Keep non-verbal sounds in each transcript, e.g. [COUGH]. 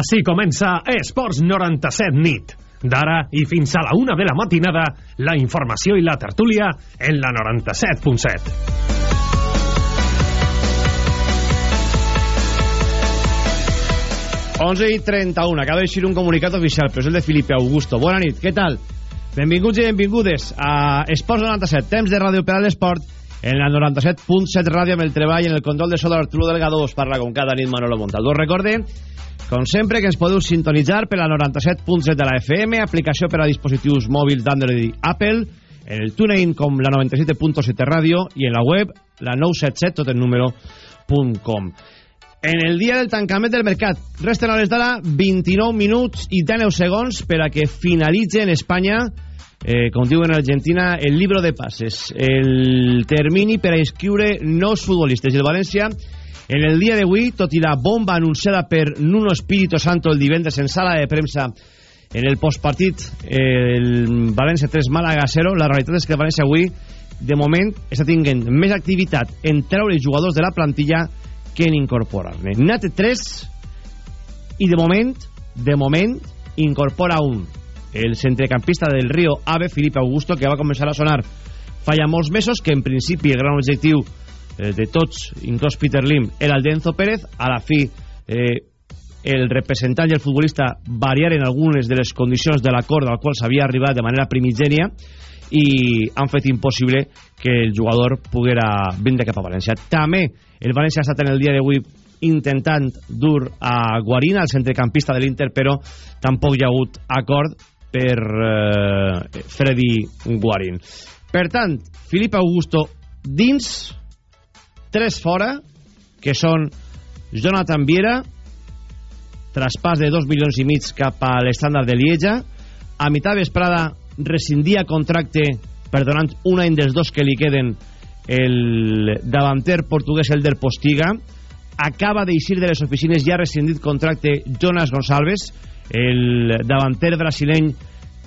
Així comença Esports 97 nit. D'ara i fins a la una de la matinada, la informació i la tertúlia en la 97.7. 11 i 31, acaba d'eixir un comunicat oficial, però és el de Filipe Augusto. Bona nit, què tal? Benvinguts i benvingudes a Esports 97, temps de ràdio per a l'esport, en la 97.7 ràdio amb el treball en el control de so de l'Arturo Delgado, us parla com cada nit Manolo Montaldo. Us recorde, com sempre, que ens podeu sintonitzar per la 97.7 de la FM, aplicació per a dispositius mòbils d'Android i Apple, en el TuneIn com la 97.7 ràdio i en la web la 977 tot el número .com. En el dia del tancament del mercat, resten les d'ara 29 minuts i 19 segons per a que finalitze en Espanya, eh, com diuen en Argentina, el libro de passes, el termini per a inscriure nous futbolistes. I el València, en el dia d'avui, tot i la bomba anunciada per Nuno Espíritu Santo el divendres en sala de premsa en el postpartit, el València 3 Màlaga 0, la realitat és que el València avui, de moment, està tinguent més activitat en treure jugadors de la plantilla que en incorporar-ne. N'ha 3 i de moment, de moment, incorpora un. El centrecampista del Río Ave, Felipe Augusto, que va començar a sonar fa ja molts mesos, que en principi el gran objectiu eh, de tots, inclòs Peter Lim, el d'Enzo Pérez. A la fi, eh, el representant i el futbolista variaren algunes de les condicions de l'acord al qual s'havia arribat de manera primigènia i han fet impossible que el jugador poguera vindre cap a València. També el València ha estat en el dia d'avui intentant dur a Guarina, el centrecampista de l'Inter, però tampoc hi ha hagut acord per eh, Freddy Guarin. Per tant, Filip Augusto dins, tres fora, que són Jonathan Viera, traspàs de dos milions i mig cap a l'estàndard de Lieja, a meitat vesprada rescindia contracte perdonant un any dels dos que li queden el davanter portuguès Elder Postiga. Acaba d'eixir de les oficines ja rescindit contracte Jonas Gonçalves el davanter brasileny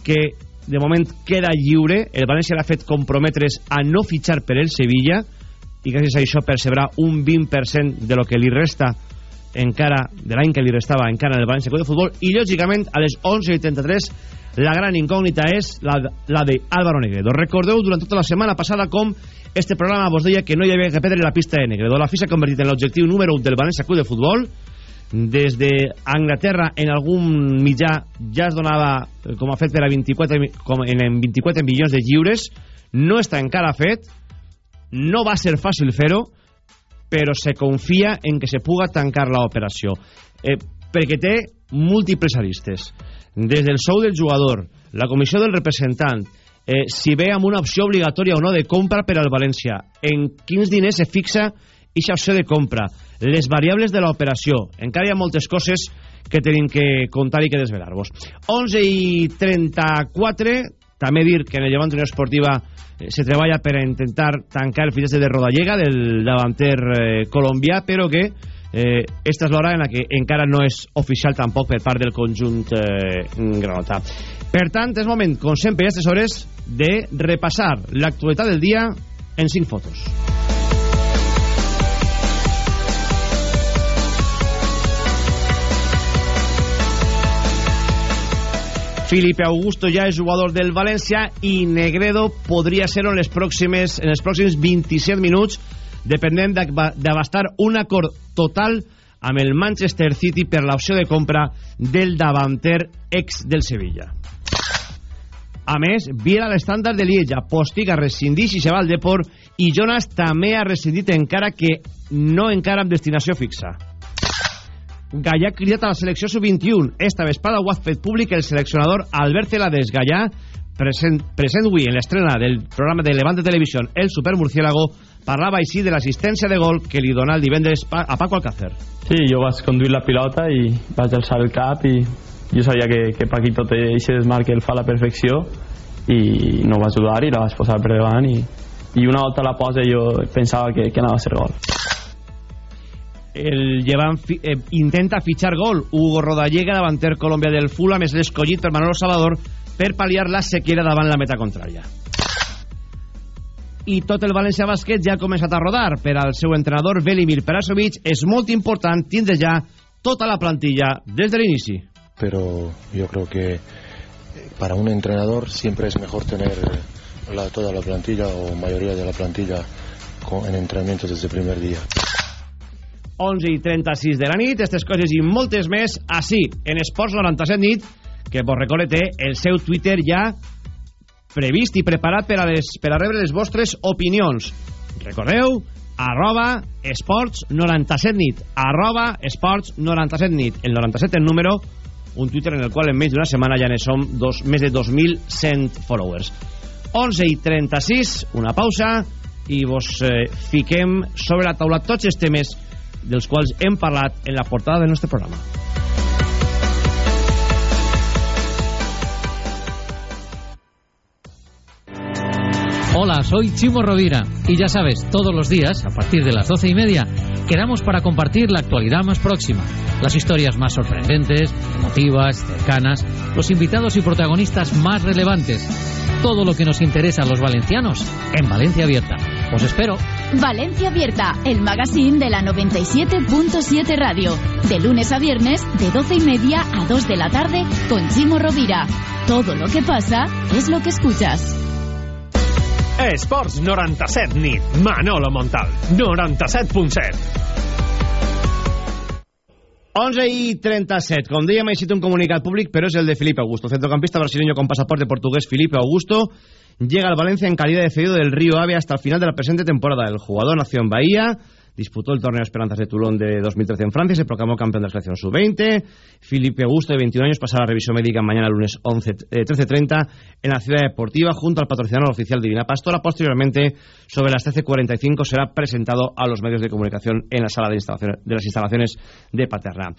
que de moment queda lliure. El València l'ha fet comprometre's a no fitxar per el Sevilla i gràcies a això percebrà un 20% de lo que li resta encara de l'any que li restava encara en el València Club de Futbol i lògicament a les 11.33 la gran incògnita és la, la de Álvaro Negredo. Recordeu durant tota la setmana passada com este programa vos deia que no hi havia que perdre la pista de Negredo. La FIS s'ha convertit en l'objectiu número 1 del València Club de Futbol. Des d'Anglaterra en algun mitjà ja es donava eh, com a fet per a 24, com en 24 milions de lliures. No està encara fet. No va ser fàcil fer-ho, però se confia en que se puga tancar l'operació. Eh, perquè té múltiples aristes des del sou del jugador, la comissió del representant, eh, si ve amb una opció obligatòria o no de compra per al València, en quins diners se fixa aquesta opció de compra, les variables de l'operació. Encara hi ha moltes coses que tenim que contar i que desvelar-vos. 11 i 34, també dir que en el Llevant Unió Esportiva eh, se treballa per a intentar tancar el fitxatge de Rodallega, del davanter eh, colombià, però que eh, esta és l'hora en la que encara no és oficial tampoc per part del conjunt eh, granota. Per tant, és moment, com sempre, a aquestes hores, de repassar l'actualitat del dia en cinc fotos. Filipe Augusto ja és jugador del València i Negredo podria ser en les pròximes en els pròxims 27 minuts dependent d'abastar un acord total amb el Manchester City per l'opció de compra del davanter ex del Sevilla. A més, Viera l'estàndard de Lieja, Postiga rescindix i se va al Deport i Jonas també ha rescindit encara que no encara amb destinació fixa. Gallà cridat a la selecció sub-21. Esta vespada ho ha fet públic el seleccionador Albert Celades Gallà, present, present avui en l'estrena del programa de Levante Televisió El Super Murciélago, parlava així de l'assistència de gol que li donà el divendres a Paco Alcácer. Sí, jo vaig conduir la pilota i vaig alçar el cap i jo sabia que, que Paquito té aquest desmarc que el fa a la perfecció i no va ajudar i la vaig posar per davant i, i una volta la posa jo pensava que, que anava a ser gol el llevant eh, intenta fitxar gol Hugo Rodallega davanter Colòmbia del Fulham és l'escollit per Manolo Salvador per pal·liar la sequera davant la meta contrària i tot el València Bàsquet ja ha començat a rodar. Per al seu entrenador Velimir Perasovic és molt important tindre ja tota la plantilla des de l'inici. Pero yo creo que para un entrenador siempre es mejor tener toda la plantilla o mayoría de la plantilla en entrenamientos desde el primer día. 11 i 36 de la nit, aquestes coses i moltes més, així, en Esports 97 nit, que vos recorde té el seu Twitter ja previst i preparat per a, les, per a rebre les vostres opinions. Recordeu, arroba esports 97 nit, arroba esports 97 nit, el 97 el número, un Twitter en el qual en menys d'una setmana ja ne som dos, més de 2.100 followers. 11 i 36, una pausa, i vos eh, fiquem sobre la taula tots els temes dels quals hem parlat en la portada del nostre programa. Hola, soy Chimo Rovira y ya sabes, todos los días, a partir de las doce y media, quedamos para compartir la actualidad más próxima, las historias más sorprendentes, emotivas, cercanas, los invitados y protagonistas más relevantes, todo lo que nos interesa a los valencianos en Valencia Abierta. Os espero. Valencia Abierta, el magazine de la 97.7 Radio. De lunes a viernes, de 12 y media a 2 de la tarde, con Chimo Rovira. Todo lo que pasa es lo que escuchas. Esports 97 nit. Manolo Montal. 97.7. 11 i 37. Com dèiem, ha eixit un comunicat públic, però és el de Felipe Augusto. Centrocampista brasileño con pasaporte portugués Felipe Augusto llega al Valencia en calidad de cedido del Río Ave hasta el final de la presente temporada. El jugador nació en Bahía, disputó el torneo Esperanzas de Toulon de 2013 en Francia y se proclamó campeón de la selección sub-20. Felipe Augusto, de 21 años, pasará la revisión médica mañana lunes 11, eh, 13.30 en la ciudad deportiva junto al patrocinador oficial Divina Pastora. Posteriormente, sobre las 13.45, será presentado a los medios de comunicación en la sala de, instalaciones, de las instalaciones de Paterna.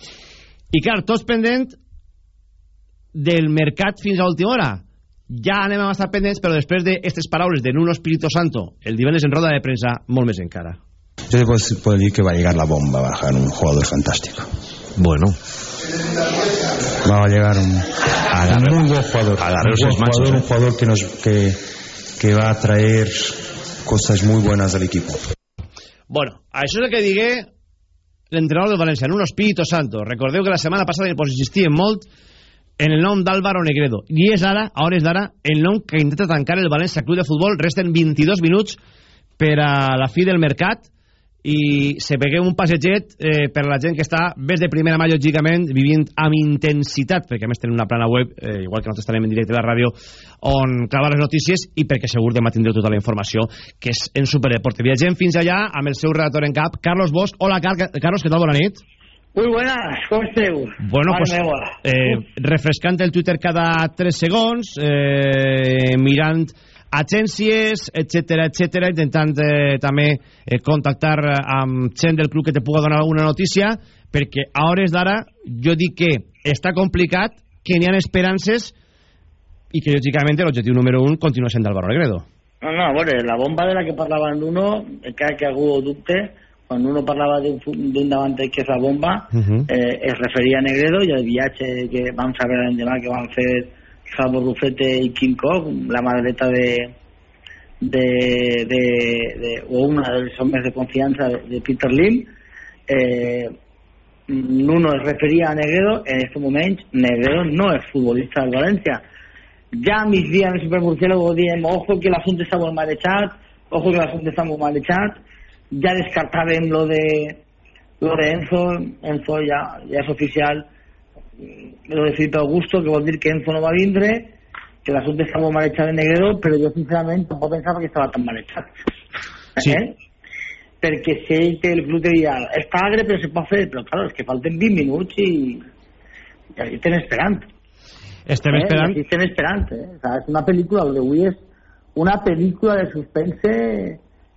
I clar, tots pendent del mercat fins a última hora. Ja anem a estar pendents, però després d'aquestes paraules de Nuno Espíritu Santo, el divendres en roda de premsa, molt més encara. Yo te puedo, puedo decir que va a llegar la bomba, va a bajar un jugador fantástico. Bueno, Va a llegar un, Agarre- un muy buen jugador. agarreos un es buen machos, jugador, ¿eh? un jugador que, nos, que, que va a traer cosas muy buenas al equipo. Bueno, això és el que digué l'entrenador del València, Nuno Espíritu Santo. Recordeu que la setmana passada pues, insistíem molt en el nom d'Álvaro Negredo. I és ara, a hores d'ara, el nom que intenta tancar el València Club de Futbol. Resten 22 minuts per a la fi del mercat i se peguem un passeget eh, per a la gent que està més de primera mà lògicament vivint amb intensitat perquè a més tenen una plana web, eh, igual que nosaltres estarem en directe a la ràdio on clavar les notícies i perquè segur demà tindreu tota la informació que és en Superdeporte. Viatgem fins allà amb el seu redactor en cap, Carlos Bosch. Hola, Car Carlos, què tal? Bona nit. Muy buenas, ¿cómo esteu? Bueno, Mare pues, eh, refrescant el Twitter cada 3 segons, eh, mirant agències, etc etc, intentant eh, també eh, contactar amb gent del club que te puga donar alguna notícia, perquè a hores d'ara jo dic que està complicat, que n'hi ha esperances i que lògicament l'objectiu número 1 continua sent Álvaro Negredo. No, no, a veure, la bomba de la que parlava en uno, encara que algú ho dubte, quan uno parlava d'un fu- d'un davanter que és la bomba, Uh -huh. eh, es referia a Negredo i el viatge que vam saber l'endemà que van fer Salvo Rufete i King Kong, la madreta de, de, de, de, o una dels homes de confiança de, de Peter Lim, eh, Nuno es referia a Negredo, en este moment Negredo no és futbolista del València. Ja a migdia en el Supermurciélago diem ojo que l'assumpte està molt marejat, ojo que l'assumpte està molt marejat, ja descartàvem lo de lo de Enzo, Enzo ja, ja és oficial, lo de Felipe Augusto, que vol dir que Enzo no va vindre, que l'assumpte està molt marejat de Negredo, però jo sincerament tampoc pensava que estava tan marejat. Sí. Eh? perquè sé que el club te dirà està agre però se pot fer però clar, és que falten 20 minuts i, i així estem esperant Estem eh? esperant... I estem esperant eh? o sea, és una pel·lícula, el d'avui és una pel·lícula de suspense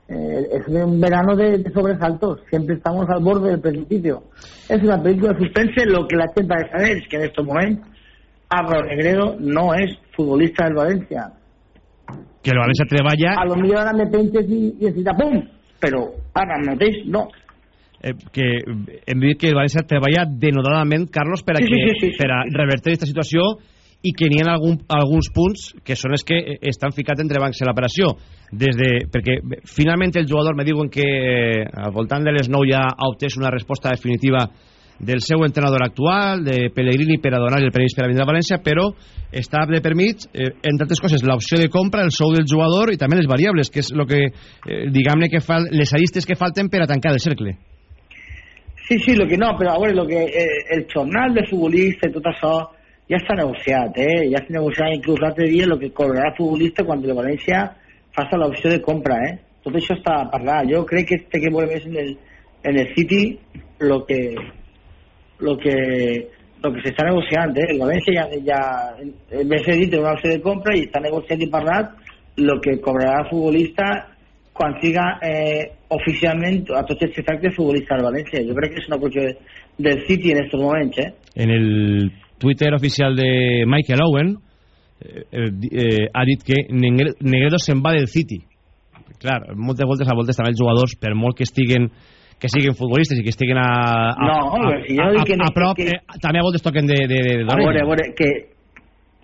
eh, es un verano de, de sobresaltos. Siempre estamos al borde del precipicio. Es una película de suspense lo que la gente a saber es que en estos momentos Álvaro Negredo no és futbolista del València Que el València treballa... a lo millor ara me penses i, i es dirà pum però ara mateix no. Eh, que hem dit que el València treballa denodadament, Carlos, per a, Sí, que, sí, sí, sí, per a revertir aquesta situació i que n'hi ha algun, alguns punts que són els que eh, estan ficats entre bancs en l'operació. Des de, perquè finalment el jugador me diuen que eh, al voltant de les 9 ja ha obtès una resposta definitiva del seu entrenador actual, de Pellegrini per a donar el permís per a vindre a València, però està de permís, eh, entre altres coses, l'opció de compra, el sou del jugador i també les variables, que és el que, eh, diguem-ne, que fa, les aristes que falten per a tancar el cercle. Sí, sí, lo que no, però a veure, lo que, eh, el jornal de futbolista i tot això ja està negociat, eh? ja està negociat inclús l'altre dia el que cobrarà el futbolista quan el València faça l'opció de compra, eh? tot això està parlat. Jo crec que té que veure més en el, en el City lo que lo que lo que se està negociant, eh? el València ja, ja m'he dit una opció de compra i està negociat i parlat el que cobrarà el futbolista quan siga eh, oficialment a tots els efectes futbolista del València. Jo crec que és una qüestió del City en aquests moments. Eh? En el Twitter oficial de Michael Owen eh, eh, ha dit que Negredo se'n va del City. Clar, moltes voltes a voltes també els jugadors, per molt que estiguen que siguin futbolistes i que estiguin a, a, no, a, a, a, que, a prop, que, eh, també a voltes toquen de, de, de, a veure, a veure, que,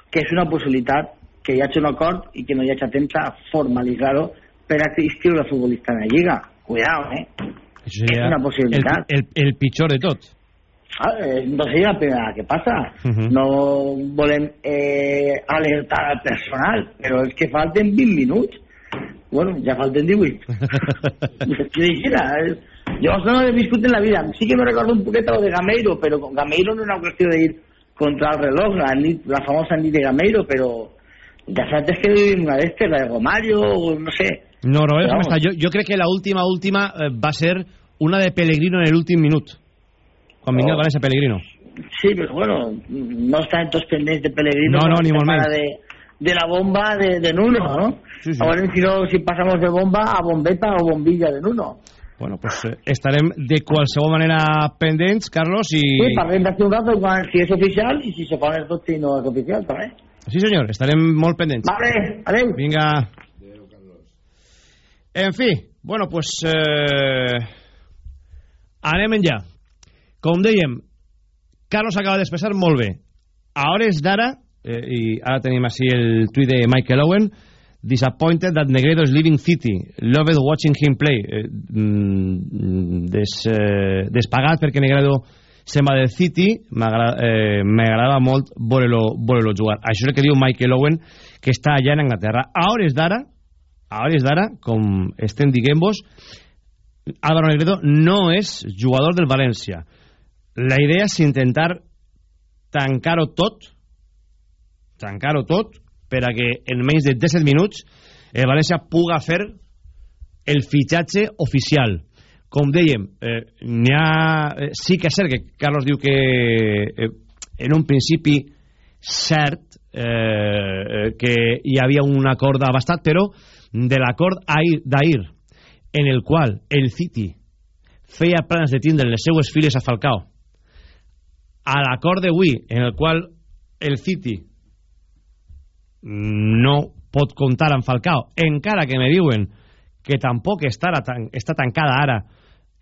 que és una possibilitat que hi hagi un acord i que no hi hagi temps a formalitzar-ho per a inscriure futbolista en la Lliga. Cuidado, eh? Això és una possibilitat. El, el, el pitjor de tot. Ah, eh, no seria la primera que. Uh -huh. No volem eh, alertar al personal, però és que falten 20 minuts. Bueno, ja falten 18. Què [LAUGHS] dijera? Jo això no he viscut en la vida. Sí que me recordo un poquet lo de Gameiro, però Gameiro no era una qüestió d'ir contra el reloj, la, nit, la famosa nit de Gameiro, però ja saps que vivim una d'estes, la de Romario, o no sé. No, no, és jo, jo crec que la última, última eh, va ser una de Pellegrino en el últim minut, quan venia oh. València Pellegrino. Sí, però bueno, no estan tots pendents de Pellegrino. No, no, ni molt menys. De, de la bomba de, de Nuno, ¿no? Sí, sí. A veure si, no, si passamos de bomba a bombeta o bombilla de Nuno. Bueno, pues eh, estarem de qualsevol manera pendents, Carlos, i... Sí, parlem d'aquí un rato quan, si és oficial i si se pone el tot si no és oficial, també. Sí, senyor, estarem molt pendents. Vale, adeu. Vinga. Adeu, Carlos. En fi, bueno, pues... Eh, anem en ja. Com dèiem, Carlos acaba d'expressar molt bé. A hores d'ara, eh, i ara tenim així el tuit de Michael Owen, disappointed that Negredo is leaving City. Loved watching him play. Eh, mm, des, eh, despagat perquè Negredo se'n va del City. M'agradava eh, molt veure-lo jugar. Això és el que diu Michael Owen que està allà en Anglaterra. A hores d'ara a hores d'ara com estem diguem-vos Álvaro Negredo no és jugador del València la idea és intentar tancar-ho tot tancar-ho tot per a que en menys de 17 minuts el València puga fer el fitxatge oficial. Com dèiem, eh, ha, eh, sí que és cert que Carlos diu que eh, en un principi cert eh, eh que hi havia un acord abastat, però de l'acord d'ahir en el qual el City feia plans de tindre les seues files a Falcao a l'acord d'avui en el qual el City no pot comptar amb Falcao encara que me diuen que tampoc estarà tan, està tancada ara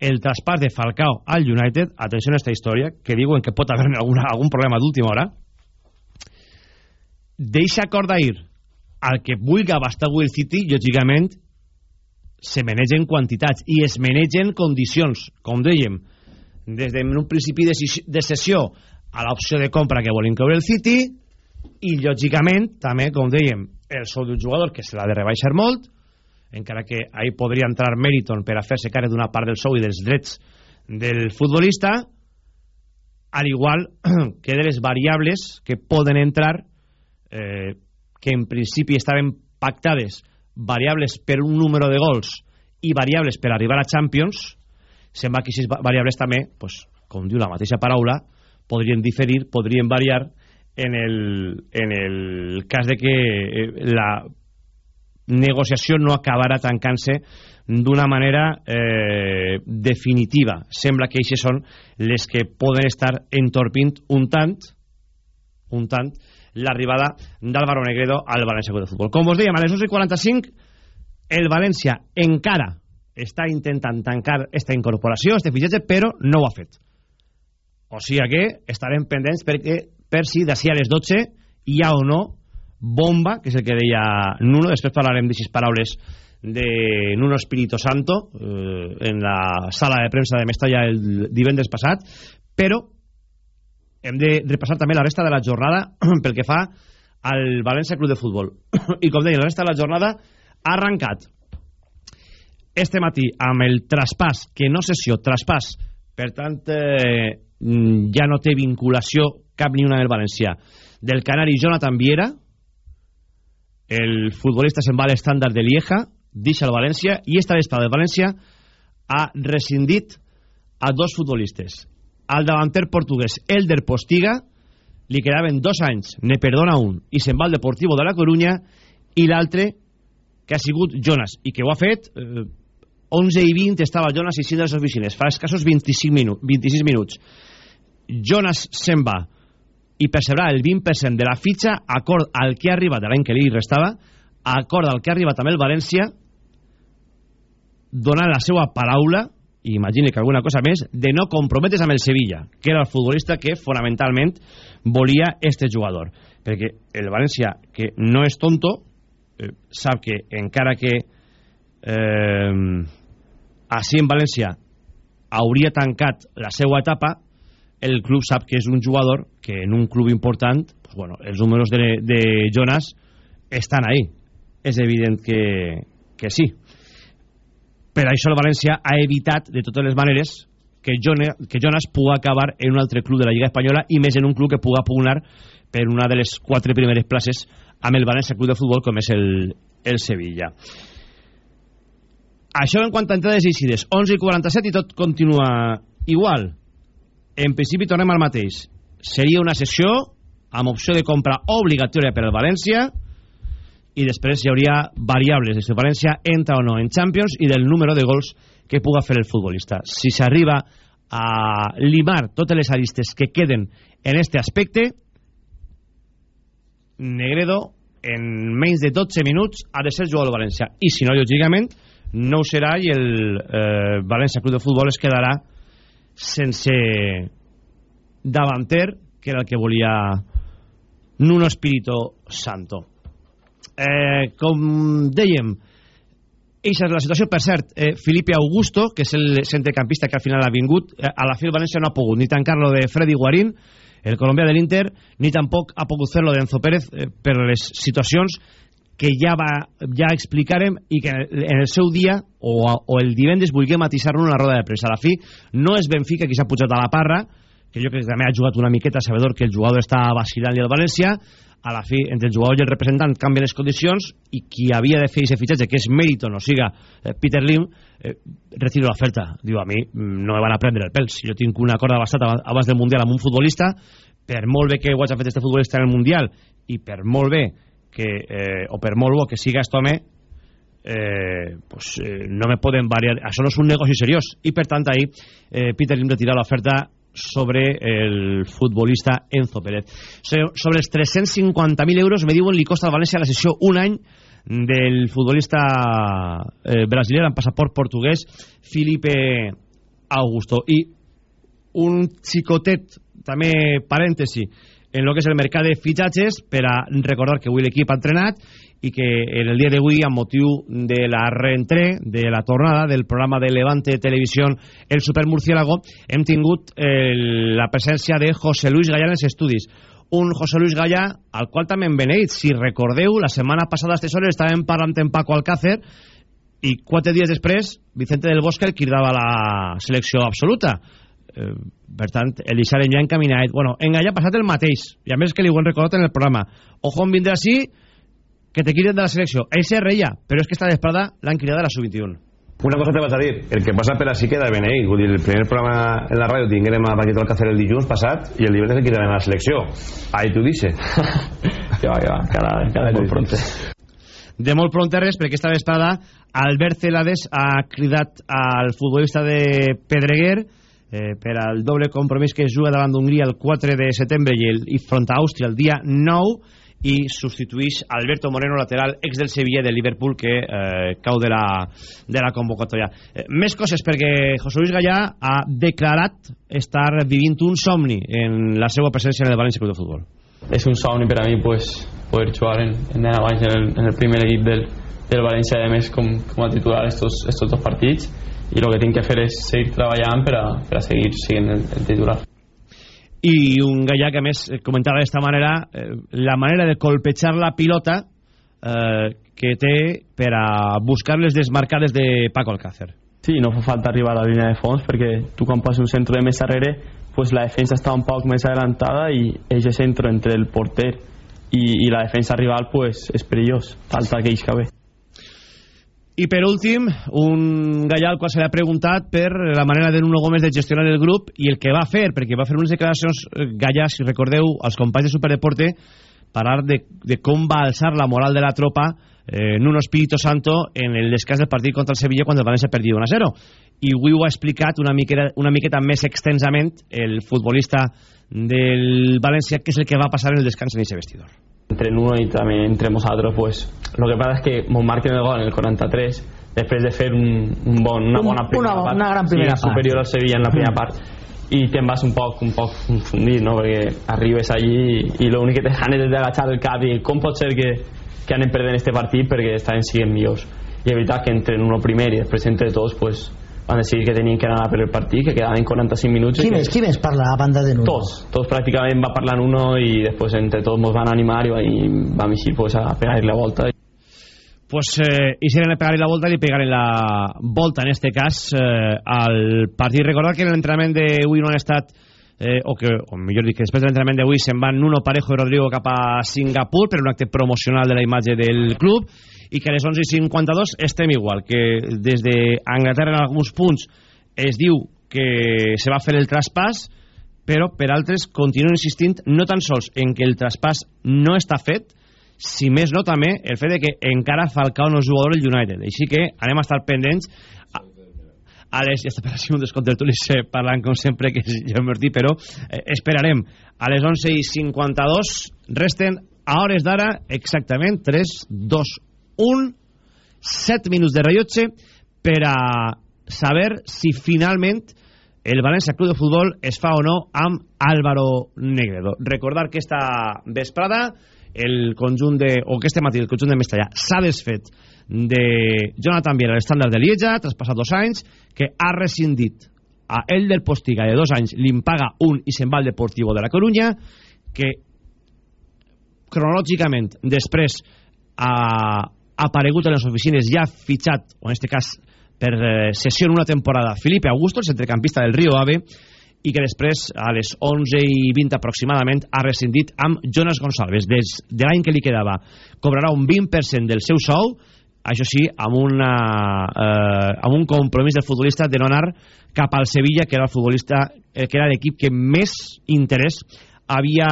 el traspàs de Falcao al United. Atenció a aquesta història que diuen que pot haver alguna, algun problema d'última hora. Deixa acord d'ahir al que vulgui abastar avui el City lògicament se menegen quantitats i es menegen condicions. Com dèiem des d'un principi de, de sessió a l'opció de compra que volen creure el City i lògicament també, com dèiem el sou d'un jugador que se l'ha de rebaixar molt encara que ahí podria entrar Meriton per a fer-se càrrec d'una part del sou i dels drets del futbolista al igual [CLEARS THROAT] que de les variables que poden entrar eh, que en principi estaven pactades variables per un número de gols i variables per arribar a Champions sembla que aquestes variables també pues, com diu la mateixa paraula podrien diferir, podrien variar en el, en el cas de que eh, la negociació no acabarà tancant-se d'una manera eh, definitiva. Sembla que aquestes són les que poden estar entorpint un tant un tant l'arribada d'Álvaro Negredo al València de Futbol. Com us dèiem, a les 11.45 el València encara està intentant tancar esta incorporació, este fitxatge, però no ho ha fet. O sigui que estarem pendents perquè per si d'ací a les 12 hi ha o no bomba, que és el que deia Nuno, després parlarem d'aixes paraules de Nuno Espíritu Santo eh, en la sala de premsa de Mestalla el divendres passat, però hem de repassar també la resta de la jornada [CLEARS THROAT] pel que fa al València Club de Futbol. [CLEARS THROAT] I com deia, la resta de la jornada ha arrencat este matí amb el traspàs que no sessió, traspàs per tant eh, ja no té vinculació cap ni una del València. Del canari Jonathan Viera el futbolista se'n va a l'estàndard de Lieja deixa el València i esta vegada el València ha rescindit a dos futbolistes. Al davanter portuguès Elder Postiga li quedaven dos anys, ne perdona un i se'n va al Deportivo de la Coruña i l'altre que ha sigut Jonas i que ho ha fet eh, 11 i 20 estava Jonas i de les oficines. Fa escassos 25 minu 26 minuts. Jonas se'n va i percebrà el 20% de la fitxa acord al que ha arribat l'any que li restava acord al que ha arribat amb el València donant la seva paraula i imagine que alguna cosa més de no comprometes amb el Sevilla que era el futbolista que fonamentalment volia este jugador. Perquè el València que no és tonto eh, sap que encara que eh, així en València hauria tancat la seva etapa. El club sap que és un jugador que en un club important pues bueno, els números de, de Jonas estan ahí. És evident que, que sí. Per això el València ha evitat de totes les maneres que, Jonas, que Jonas pugui acabar en un altre club de la Lliga Espanyola i més en un club que pugui pugnar per una de les quatre primeres places amb el València Club de Futbol com és el, el Sevilla això en quant a entrades i eixides. 11 i 47 i tot continua igual. En principi tornem al mateix. Seria una sessió amb opció de compra obligatòria per al València i després hi hauria variables de si València entra o no en Champions i del número de gols que puga fer el futbolista. Si s'arriba a limar totes les aristes que queden en este aspecte Negredo en menys de 12 minuts ha de ser jugador del València. I si no, lògicament no ho serà i el eh, València Club de Futbol es quedarà sense davanter que era el que volia Nuno Espíritu Santo. Eh, com dèiem Eixa és la situació, per cert, eh, Felipe Augusto, que és el centrecampista que al final ha vingut, eh, a la fi el València no ha pogut ni tancar-lo de Freddy Guarín, el colombià de l'Inter, ni tampoc ha pogut fer-lo d'Enzo Pérez eh, per les situacions que ja va ja explicarem i que en el seu dia o, o el divendres vulguem matisar-lo en la roda de pressa. A la fi, no és Benfica qui s'ha pujat a la parra, que jo crec que també ha jugat una miqueta sabedor que el jugador està vacilant-li al València, a la fi, entre el jugador i el representant canvien les condicions i qui havia de fer aquest fitxatge, que és Meriton, o siga eh, Peter Lim, eh, retiro l'oferta. Diu, a mi mm, no me van a prendre el pèl. Si jo tinc una corda bastat abans del Mundial amb un futbolista, per molt bé que ho hagi fet este futbolista en el Mundial i per molt bé que, eh, o per molt bo que siga aquest home eh, pues, eh, no me poden variar. Això no és un negoci seriós i per tant ahí eh, Peter Lim retira l'oferta sobre el futbolista Enzo Pérez. Sobre els 350.000 euros me diuen li costa al València la sessió un any del futbolista eh, brasiler amb passaport portuguès Felipe Augusto. I un xicotet també parèntesi en el que és el mercat de fitxatges per a recordar que avui l'equip ha entrenat i que en el dia d'avui amb motiu de la reentré de la tornada del programa de Levante Televisió El Super Murciélago hem tingut el, la presència de José Luis Gallà en els estudis. Un José Luis Gallà al qual també hem si recordeu la setmana passada a aquestes hores estàvem parlant en Paco Alcácer i quatre dies després Vicente del Bosque el cridava la selecció absoluta eh, per tant, Elisaren ja encaminat bueno, en Gallà ha passat el mateix i a més que li ho hem recordat en el programa. Ojo vindrà així que te quieren de la selecció. Ell se reia, però és que esta desprada l'han cridat a la sub-21 una cosa te vas a dir, el que passa per així queda beneït, vull dir, el primer programa en la ràdio tinguérem a Paquito Alcácer el dilluns passat i el divendres el quitaran a la selecció. Ahí tu dices [LAUGHS] que va, que va, cada, cada molt pronte. de molt pronte res, perquè esta vesprada Albert Celades ha cridat al futbolista de Pedreguer eh, per al doble compromís que es juga davant d'Hongria el 4 de setembre i, el, i front a Àustria el dia 9 i substituís Alberto Moreno, lateral ex del Sevilla del Liverpool que eh, cau de la, de la convocatòria. Eh, més coses perquè José Luis Gallà ha declarat estar vivint un somni en la seva presència en el València Club de Futbol. És un somni per a mi pues, poder jugar en, en, en, el, en el primer equip del, del València, a més com, com a titular estos, estos dos partits i el que tinc que fer és seguir treballant per a, per a seguir sent el, el titular. I un Gallà que a més eh, comentava d'esta manera eh, la manera de colpejar la pilota eh, que té per a buscar les desmarcades de Paco Alcácer. Sí, no fa falta arribar a la línia de fons perquè tu quan passes un centre de més darrere pues la defensa està un poc més adelantada i eixe centre entre el porter i, i la defensa rival pues, és perillós. Falta que ells cabe i per últim, un Gallà al qual se li ha preguntat per la manera de Nuno Gómez de gestionar el grup i el que va fer, perquè va fer unes declaracions eh, Gallà, si recordeu, als companys de Superdeporte parlar de, de com va alçar la moral de la tropa eh, Nuno Espíritu Santo en el descans del partit contra el Sevilla quan el València perdia 1 a 0 i avui ho ha explicat una miqueta, una miqueta més extensament el futbolista del València que és el que va passar en el descans en aquest vestidor entre Nuno y también entre nosotros, pues lo que pasa es que nos marquen el gol en el 43 después de hacer un, un bon, una un, bona primera una, part una gran primera sí, part superior al Sevilla en la primera mm. part i te'n vas un poc, un poc confundit no? perquè arribes allí i l'únic que te [LAUGHS] ganes és d'agachar el cap i com pot ser que, que anem perdent este partit perquè estaven siguent millors i és veritat que entre uno primer i després entre tots pues, van decidir que tenien que anar per el partit que quedaven 45 minuts qui que... més, qui més parla a banda de Nuno? tots, tots pràcticament va parlar uno i després entre tots ens van animar i, i vam així pues, a pegar la volta pues eh, hicieron pegar la volta i li pegaren la volta en este cas eh, al partit recordar que en l'entrenament d'avui no han estat eh, o que, o millor dir que després de l'entrenament d'avui se'n van Nuno Parejo i Rodrigo cap a Singapur per un acte promocional de la imatge del club i que a les 11.52 estem igual que des d'Anglaterra en alguns punts es diu que se va fer el traspàs però per altres continuen insistint no tan sols en que el traspàs no està fet si més no també el fet de que encara Falcao no és jugador del United. Així que anem a estar pendents a, a les, ja està per així un descontertulis eh, parlant com sempre que és Jaume Martí però eh, esperarem. A les 11 i 52 resten a hores d'ara exactament 3, 2, 1 7 minuts de rellotge per a saber si finalment el València Club de Futbol es fa o no amb Álvaro Negredo. Recordar que esta vesprada el conjunt de, o aquest matí el conjunt de Mestallà s'ha desfet de Jonathan Viera, l'estàndard de Lieja traspassat dos anys, que ha rescindit a ell del Postiga de dos anys li'n paga un i se'n va al Deportivo de la Coruña que cronològicament després ha aparegut en les oficines ja fitxat, o en este cas per eh, sessió en una temporada Felipe Augusto, el centrecampista del Río Ave i que després, a les 11 i 20 aproximadament, ha rescindit amb Jonas Gonçalves. Des de l'any que li quedava, cobrarà un 20% del seu sou, això sí, amb, una, eh, amb un compromís del futbolista de no anar cap al Sevilla, que era el futbolista eh, que era l'equip que més interès havia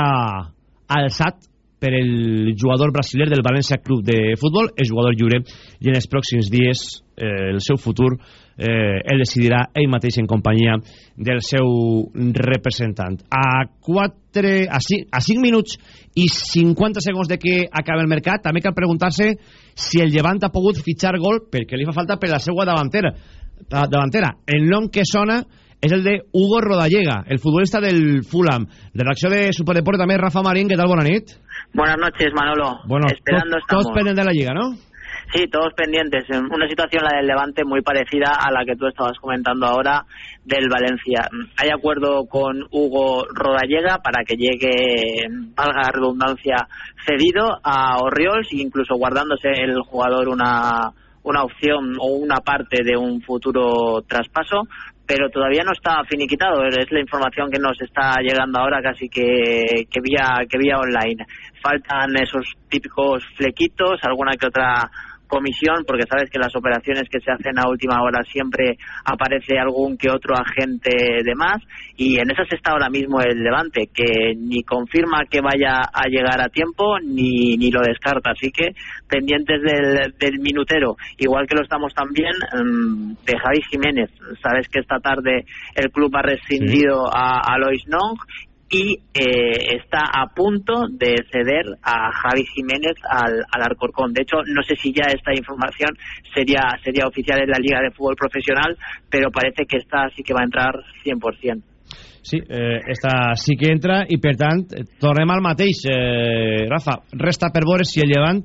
alçat per el jugador brasiler del València Club de Futbol, és jugador lliure, i en els pròxims dies eh, el seu futur eh, ell decidirà ell mateix en companyia del seu representant. A 4, a 5, a 5 minuts i 50 segons de que acabi el mercat, també cal preguntar-se si el Llevant ha pogut fitxar gol perquè li fa falta per la seva davantera. davantera. El nom que sona és el de Hugo Rodallega, el futbolista del Fulham. De reacció de Superdeport també Rafa Marín, què tal? Bona nit. Buenas noches, Manolo. Bueno, Esperando to, todos pendientes de la Liga, ¿no? Sí, todos pendientes. Una situación, la del Levante, muy parecida a la que tú estabas comentando ahora del Valencia. Hay acuerdo con Hugo Rodallega para que llegue, valga la redundancia, cedido a Orriols, incluso guardándose el jugador una, una opción o una parte de un futuro traspaso pero todavía no está finiquitado. Es la información que nos está llegando ahora casi que, que, vía, que vía online. Faltan esos típicos flequitos, alguna que otra comisión, porque sabes que las operaciones que se hacen a última hora siempre aparece algún que otro agente de más, y en esas está ahora mismo el Levante, que ni confirma que vaya a llegar a tiempo ni, ni lo descarta. Así que pendientes del, del minutero, igual que lo estamos también um, de Javi Jiménez. Sabes que esta tarde el club ha rescindido sí. a, a Lois Nong y eh, está a punto de ceder a Javi Jiménez al, al Alcorcón. De hecho, no sé si ya esta información sería sería oficial en la Liga de Fútbol Profesional, pero parece que esta sí que va a entrar 100%. Sí, eh, esta sí que entra i per tant tornem al eh, Rafa, resta per veure si el Llevant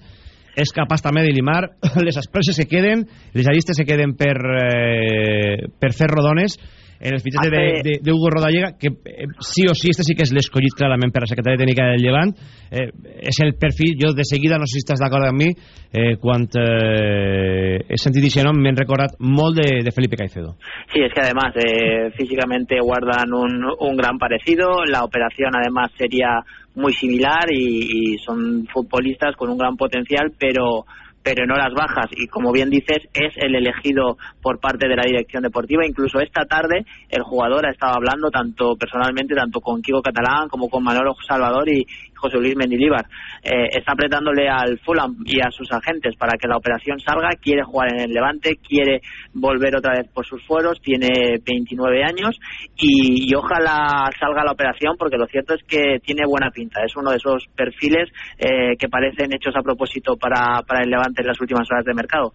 és capaç també de limar les expresses que queden, les llistes que queden per, eh, rodones en el fitxatge de, Hace- de, de Hugo Rodallega, que eh, sí o sí, este sí que és l'escollit clarament per a la secretària tècnica del Llevant, eh, és el perfil, jo de seguida, no sé si estàs d'acord amb mi, eh, quan eh, he sentit aquest nom m'he recordat molt de, de Felipe Caicedo. Sí, es que además eh, físicamente guardan un, un gran parecido, la operación además sería muy similar y, y son futbolistas con un gran potencial, pero pero en horas bajas. Y como bien dices es el elegido por parte de la dirección deportiva. Incluso esta tarde el jugador ha estado hablando tanto personalmente tanto con Kiko Catalán como con Manolo Salvador y José Luis Eh, está apretándole al Fulham y a sus agentes para que la operación salga quiere jugar en el Levante quiere volver otra vez por sus fueros tiene 29 años y, ojalá salga la operación porque lo cierto es que tiene buena pinta es uno de esos perfiles eh, que parecen hechos a propósito para, el Levante en las últimas horas de mercado.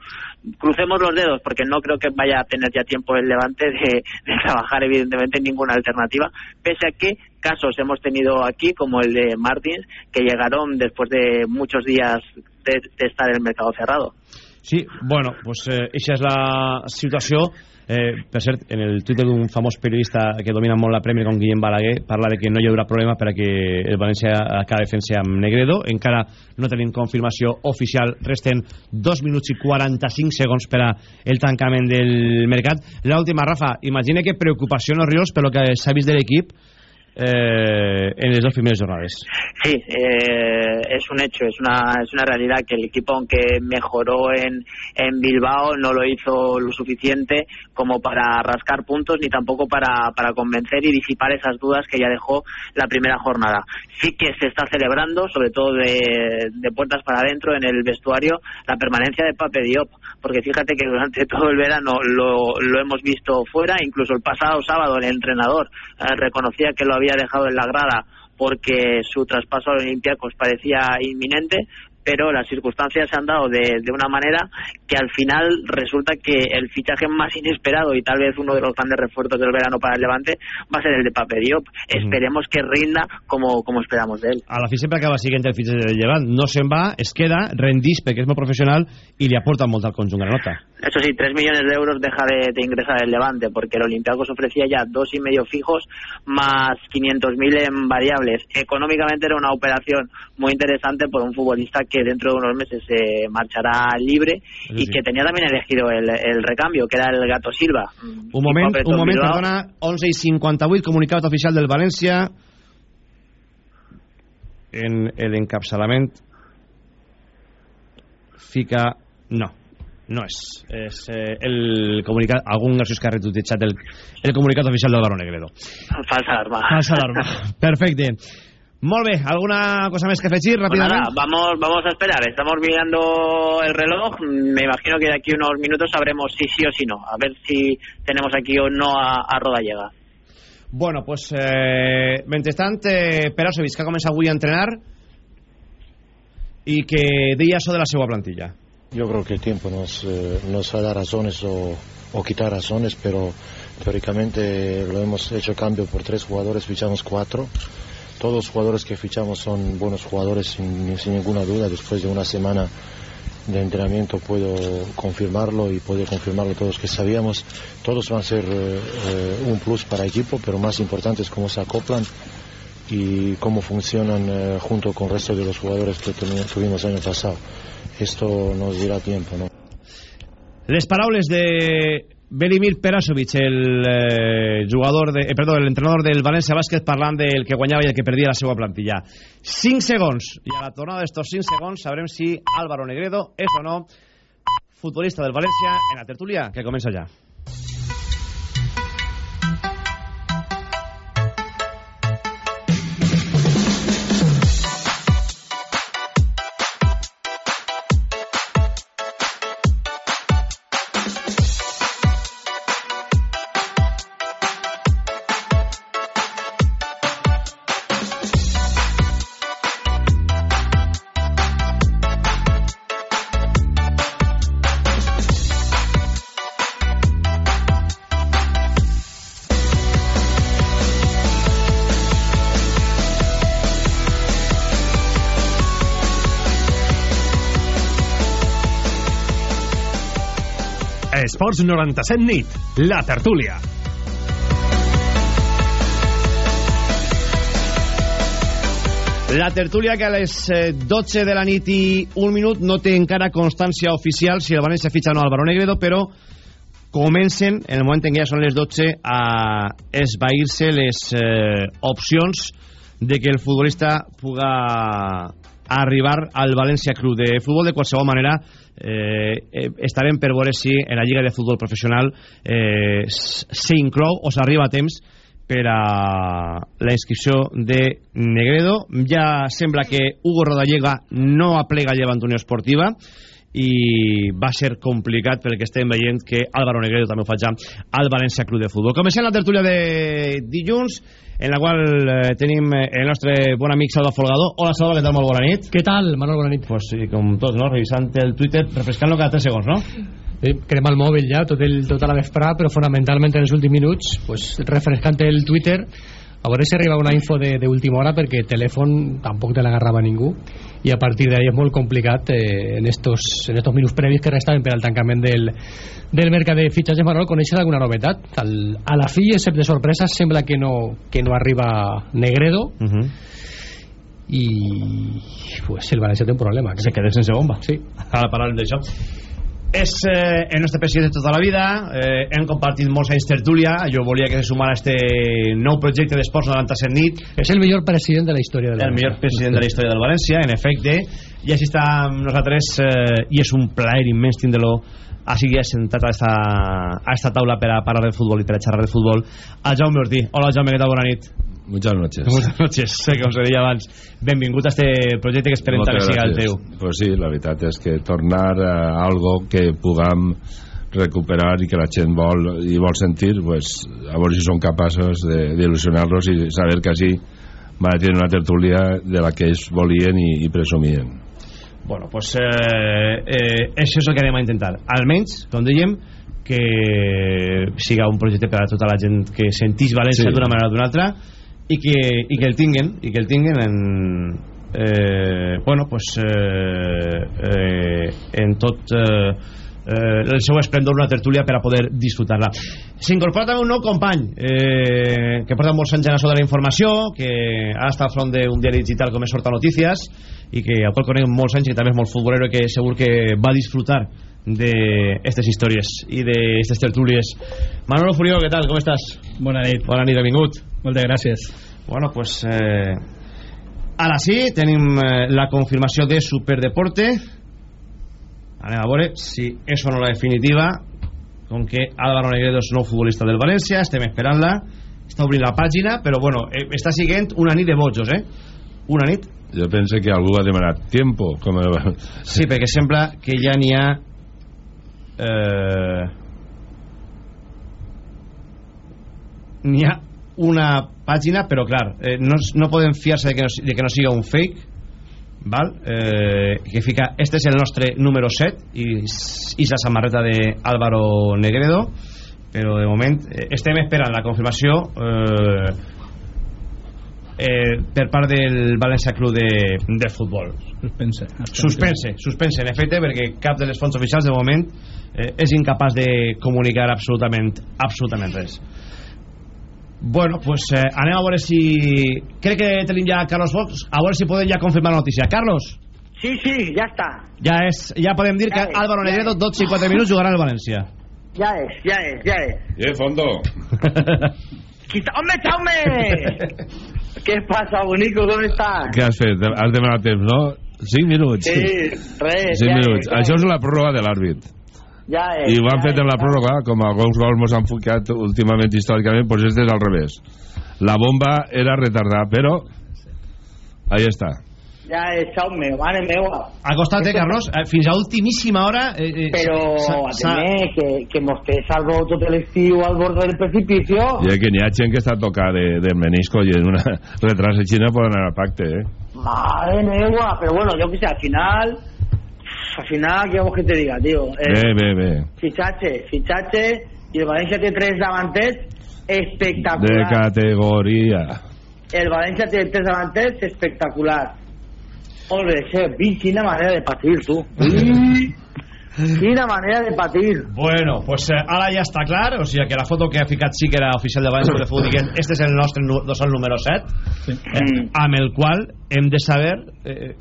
Crucemos los dedos porque no creo que vaya a tener ya tiempo el Levante de, de trabajar evidentemente en ninguna alternativa, pese a que casos hemos tenido aquí como el de Martins que llegaron después de muchos días de, de estar el mercado cerrado. Sí, bueno, pues eh, eixa és la situació. Eh, per cert, en el Twitter d'un famós periodista que domina molt la Premier, com Guillem Balaguer, parla de que no hi haurà problema per a que el València acabi fent-se amb Negredo. Encara no tenim confirmació oficial. Resten 2 minuts i 45 segons per a el tancament del mercat. L'última, Rafa, imagina que preocupació no rius per lo que s'ha vist de l'equip eh, en les dues primeres jornades. Sí, eh, es un hecho, es una, es una realidad que el equipo, aunque mejoró en, en Bilbao, no lo hizo lo suficiente como para rascar puntos ni tampoco para, para convencer y disipar esas dudas que ya dejó la primera jornada. Sí que se está celebrando, sobre todo de, de puertas para adentro en el vestuario, la permanencia de Pape Diop, porque fíjate que durante [LAUGHS] todo el verano lo, lo hemos visto fuera, incluso el pasado sábado el entrenador eh, reconocía que lo había dejado en la grada porque su traspaso al Olympiacos parecía inminente, pero las circunstancias se han dado de, de, una manera que al final resulta que el fichaje más inesperado y tal vez uno de los grandes refuerzos del verano para el Levante va a ser el de Pape Diop. Esperemos que rinda como, como esperamos de él. A la fi sempre acaba siguent el fitxatge del Llevant. No se'n va, es queda, rendís perquè és molt professional i li aporta molt al conjunt granota. Eso sí, 3 millones de euros deja de, de ingresar el Levante porque el Olympiacos ofrecía ya dos y medio fijos más 500.000 en variables. Económicamente era una operación muy interesante por un futbolista que dentro de unos meses se marchará libre y sí. que tenía también elegido el, el recambio, que era el Gato Silva. Un moment, Pape un moment, Bilbao. perdona, 11 i 58, comunicat oficial del València en l'encapçalament fica... No, no és. És eh, el comunicat... Algun graciós que ha retuitejat el, el comunicat oficial del Baró Negredo. Falsa alarma. Falsa alarma. [LAUGHS] Perfecte. Molt bé, alguna cosa més que afegir Pues ràpidament? nada, vamos, vamos a esperar. Estamos mirando el reloj. Me imagino que de aquí unos minutos sabremos si sí o si no. A ver si tenemos aquí o no a, a Rodallega. Bueno, pues, eh, mentrestant, eh, Perasovic, que ha començat avui a entrenar i que deia això de la seva plantilla. Yo creo que el tiempo nos, eh, nos va a dar razones o, o quitar razones, pero teóricamente lo hemos hecho cambio por tres jugadores, fichamos cuatro. Todos los jugadores que fichamos son buenos jugadores sin, sin ninguna duda. Después de una semana de entrenamiento puedo confirmarlo y puedo confirmarlo todos que sabíamos. Todos van a ser eh, eh, un plus para el equipo, pero más importante es cómo se acoplan y cómo funcionan eh, junto con el resto de los jugadores que tuvimos el año pasado. Esto nos dirá tiempo, ¿no? Les paraules de Belimir Perasovic, el eh, jugador de, eh, perdó, l'entrenador del València Bàsquet parlant del que guanyava i el que perdia la seva plantilla. 5 segons, i a la tornada d'estos 5 segons sabrem si Álvaro Negredo és o no futbolista del València en la tertúlia que comença ja. Esports 97 nit, la tertúlia. La tertúlia que a les eh, 12 de la nit i un minut no té encara constància oficial si el València fitxa o no al Baró Negredo, però comencen, en el moment en què ja són les 12, a esvair-se les eh, opcions de que el futbolista puga arribar al València Club de Futbol. De qualsevol manera, eh, eh, estarem per veure si en la Lliga de Futbol Professional eh, s'inclou o s'arriba a temps per a la inscripció de Negredo. Ja sembla que Hugo Rodallega no aplega llevant Unió Esportiva i va ser complicat perquè estem veient que Álvaro Negredo també ho fa ja al València Club de Futbol. Comencem la tertúlia de dilluns en la qual eh, tenim el nostre bon amic Salva Folgado. Hola Salva, què tal? Molt bona nit. Què tal, Manol? Bona nit. Pues sí, com tots, no? Revisant el Twitter, refrescant-lo cada 3 segons, no? Sí, crema el mòbil ja tot el, tota la vesprada, però fonamentalment en els últims minuts, pues, refrescant el Twitter, a veure si arriba una info d'última hora perquè telèfon tampoc te l'agarrava ningú i a partir d'ahí és molt complicat eh, en, estos, en estos minuts previs que restaven per al tancament del, del mercat de fitxatges Manol conèixer alguna novetat al, a la fi, excepte sorpresa sembla que no, que no arriba Negredo uh -huh. i pues, el València té un problema que se quede sense bomba sí. ara parlarem d'això és eh, el nostre president de tota la vida eh, hem compartit molts anys tertúlia. Jo volia que se sumara a este nou projecte d'Esports 97 nit. És el millor president de la història del el millor president de la història del València en efecte. I així està amb nosaltres eh, i és un plaer immens tindre-lo així que sentat a esta, a esta taula per a parlar de futbol i per a xerrar de futbol a Jaume Ortí hola Jaume, què tal? Bona nit Muchas noches. Muchas noches, sé com se deia abans. Benvingut a este projecte que esperem que siga el teu. Pues sí, la veritat és que tornar a algo que puguem recuperar i que la gent vol i vol sentir, pues, a veure si són capaços d'il·lusionar-los i saber que així van a tenir una tertúlia de la que ells volien i, i presumien. Bueno, pues eh, eh, això és el que anem a intentar. Almenys, com dèiem, que siga un projecte per a tota la gent que sentís València sí. d'una manera o d'una altra i que, i que el tinguen i que el tinguen en eh, bueno pues eh, eh, en tot eh, eh, el seu esplendor una tertúlia per a poder disfrutar-la s'incorpora també un nou company eh, que porta molts anys en això de la informació que ha estat al front d'un diari digital com és Horta Notícies i que a qual conec molts anys i també és molt futbolero i que segur que va disfrutar d'aquestes històries i d'aquestes tertúlies Manolo Furió, què tal? Com estàs? Bona nit Bona nit, benvingut Moltes gràcies. Bueno, pues eh, ara sí, tenim eh, la confirmació de Superdeporte. Anem a veure si és o no la definitiva com que Álvaro Negredo és nou futbolista del València estem esperant-la. Està obrint la pàgina però bueno, eh, està siguent una nit de bojos eh? una nit. Jo penso que algú ha demanat tiempo com el... sí, perquè sembla que ja n'hi ha eh, n'hi ha una pàgina però clar, eh, no, no podem fiar-se de, que no, de que no siga un fake val? Eh, que fica este és el nostre número 7 i, i la samarreta de Álvaro Negredo però de moment eh, estem esperant la confirmació eh, eh, per part del València Club de, de Futbol. Suspense suspense, suspense en efecte perquè cap de les fonts oficials de moment eh, és incapaç de comunicar absolutament absolutament res Bueno, pues eh, anem a veure si... Crec que tenim ja Carlos Fox. A veure si podem ja confirmar la notícia. Carlos. Sí, sí, ja està. Ja, és, ja podem dir ja que és, Álvaro Negredo, 12 i 4 minuts, jugarà al València. Ja és, ja és, ja és. Eh, fondo. [LAUGHS] Quita... ¡Hombre, chaume! [LAUGHS] ¿Qué pasa, bonico? ¿Cómo estás? Què has fet? Has demanat temps, no? 5 minuts. Sí, res. 5 minuts. És, Això és la pròrroga de l'àrbit. Ja és, I ho han ja fet en la pròrroga, com alguns gols mos han ficat últimament històricament, doncs este és al revés. La bomba era retardar, però ahí està. Ja és, Jaume, mare meua. Acosta't, eh, Carlos, eh, fins a ultimíssima hora... Eh, eh, Però, atene, que, que mos té salvo tot l'estiu al borde del precipicio. I que n'hi ha gent que està tocada de, de menisco i en una [LAUGHS] retrasa xina poden anar a pacte, eh? Madre meua, pero bueno, yo que sé, al final... Al final, ¿qué vamos que te diga, tío? Eh, Bé, bé, bé. Fichache, fichache, y el Valencia té tres davanters De espectaculars. categoria. El Valencia té tres davanters espectaculars. Molt bé, quina manera de patir, tu. Ui, Quina manera de patir. Bueno, pues eh, ara ja està clar, o sigui que la foto que ha ficat sí que era oficial de València de Futbol dient este és el nostre nu- dorsal número 7, sí. eh, amb el qual hem de saber eh,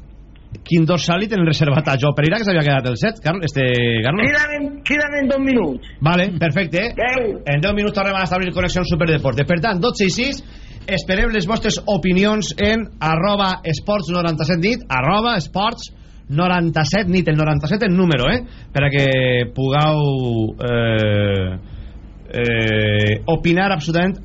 quin dorsal li tenen reservat a Jo Pereira, que s'havia quedat el 7, Carlos, este, Carlos. Quedan en, quedan en dos minuts. Vale, perfecte. Deu. En 10 minuts tornem a establir connexió amb Superdeporte. Per tant, 12 i 6, esperem les vostres opinions en arroba esports 97 nit, arroba esports 97 nit, el 97 en número, eh? Per a que pugueu eh, eh, opinar absolutament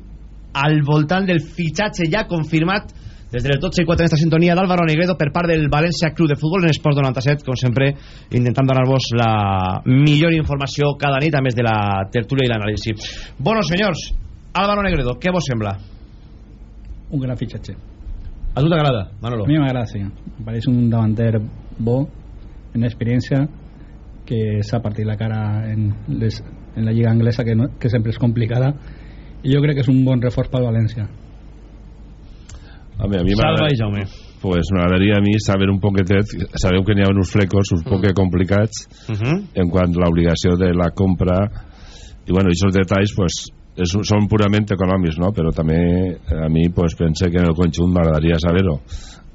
al voltant del fitxatge ja confirmat des de les 12 i 4 en esta sintonia d'Álvaro Negredo per part del València Club de Futbol en Esports 97, com sempre intentant donar-vos la millor informació cada nit a més de la tertúlia i l'anàlisi Bueno, senyors, Álvaro Negredo què vos sembla? Un gran fitxatge. A tu t'agrada, Manolo? A mi m'agrada, sí. Em pareix un davanter bo, en experiència, que s'ha partit la cara en, les, en la lliga anglesa, que, no, que sempre és complicada, i jo crec que és un bon reforç pel València. A mi, a mi Salva i Jaume. Pues m'agradaria a mi saber un poquetet, sabeu que n'hi ha uns flecos uns poc complicats Uh -huh. en quant a l'obligació de la compra i bueno, aquests detalls pues, és, són purament econòmics no? però també a mi pues, pense que en el conjunt m'agradaria saber-ho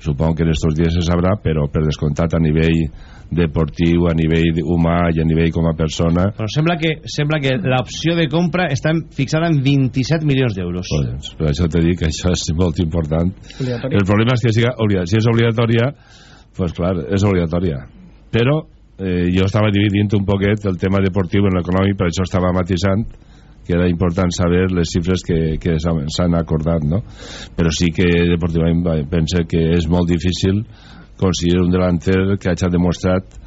supongo que en estos dies se sabrà però per descomptat a nivell deportiu a nivell humà i a nivell com a persona Però sembla que, sembla que l'opció de compra està fixada en 27 milions d'euros. pues, per això te dic que això és molt important Obligatòria. el problema és que siga obligat. si és obligatòria pues clar, és obligatòria però eh, jo estava dividint un poquet el tema deportiu en l'econòmic per això estava matisant que era important saber les xifres que, que s'han acordat no? però sí que deportivament va, pense que és molt difícil conseguir un delanter que hagi demostrat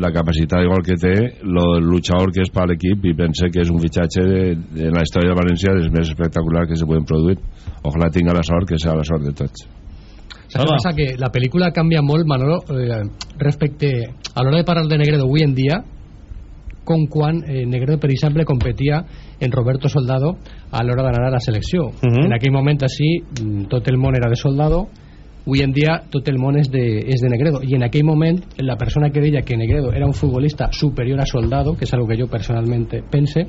la capacitat igual que té lo luchador que és per l'equip i pense que és un fitxatge de, de, en la història de València dels més espectaculars que se poden produir ojalà tinga la sort que sea la sort de tots Saps què passa? Que la pel·lícula canvia molt, Manolo, eh, respecte a l'hora de parlar de Negredo avui en dia, com quan eh, Negredo, per exemple, competia en Roberto Soldado a l'hora d'anar a la selecció. Mhm. En aquell moment així, mm, tot el món era de Soldado, avui en dia tot el món és de, és de Negredo i en aquell moment la persona que deia que Negredo era un futbolista superior a Soldado que és algo que jo personalment pense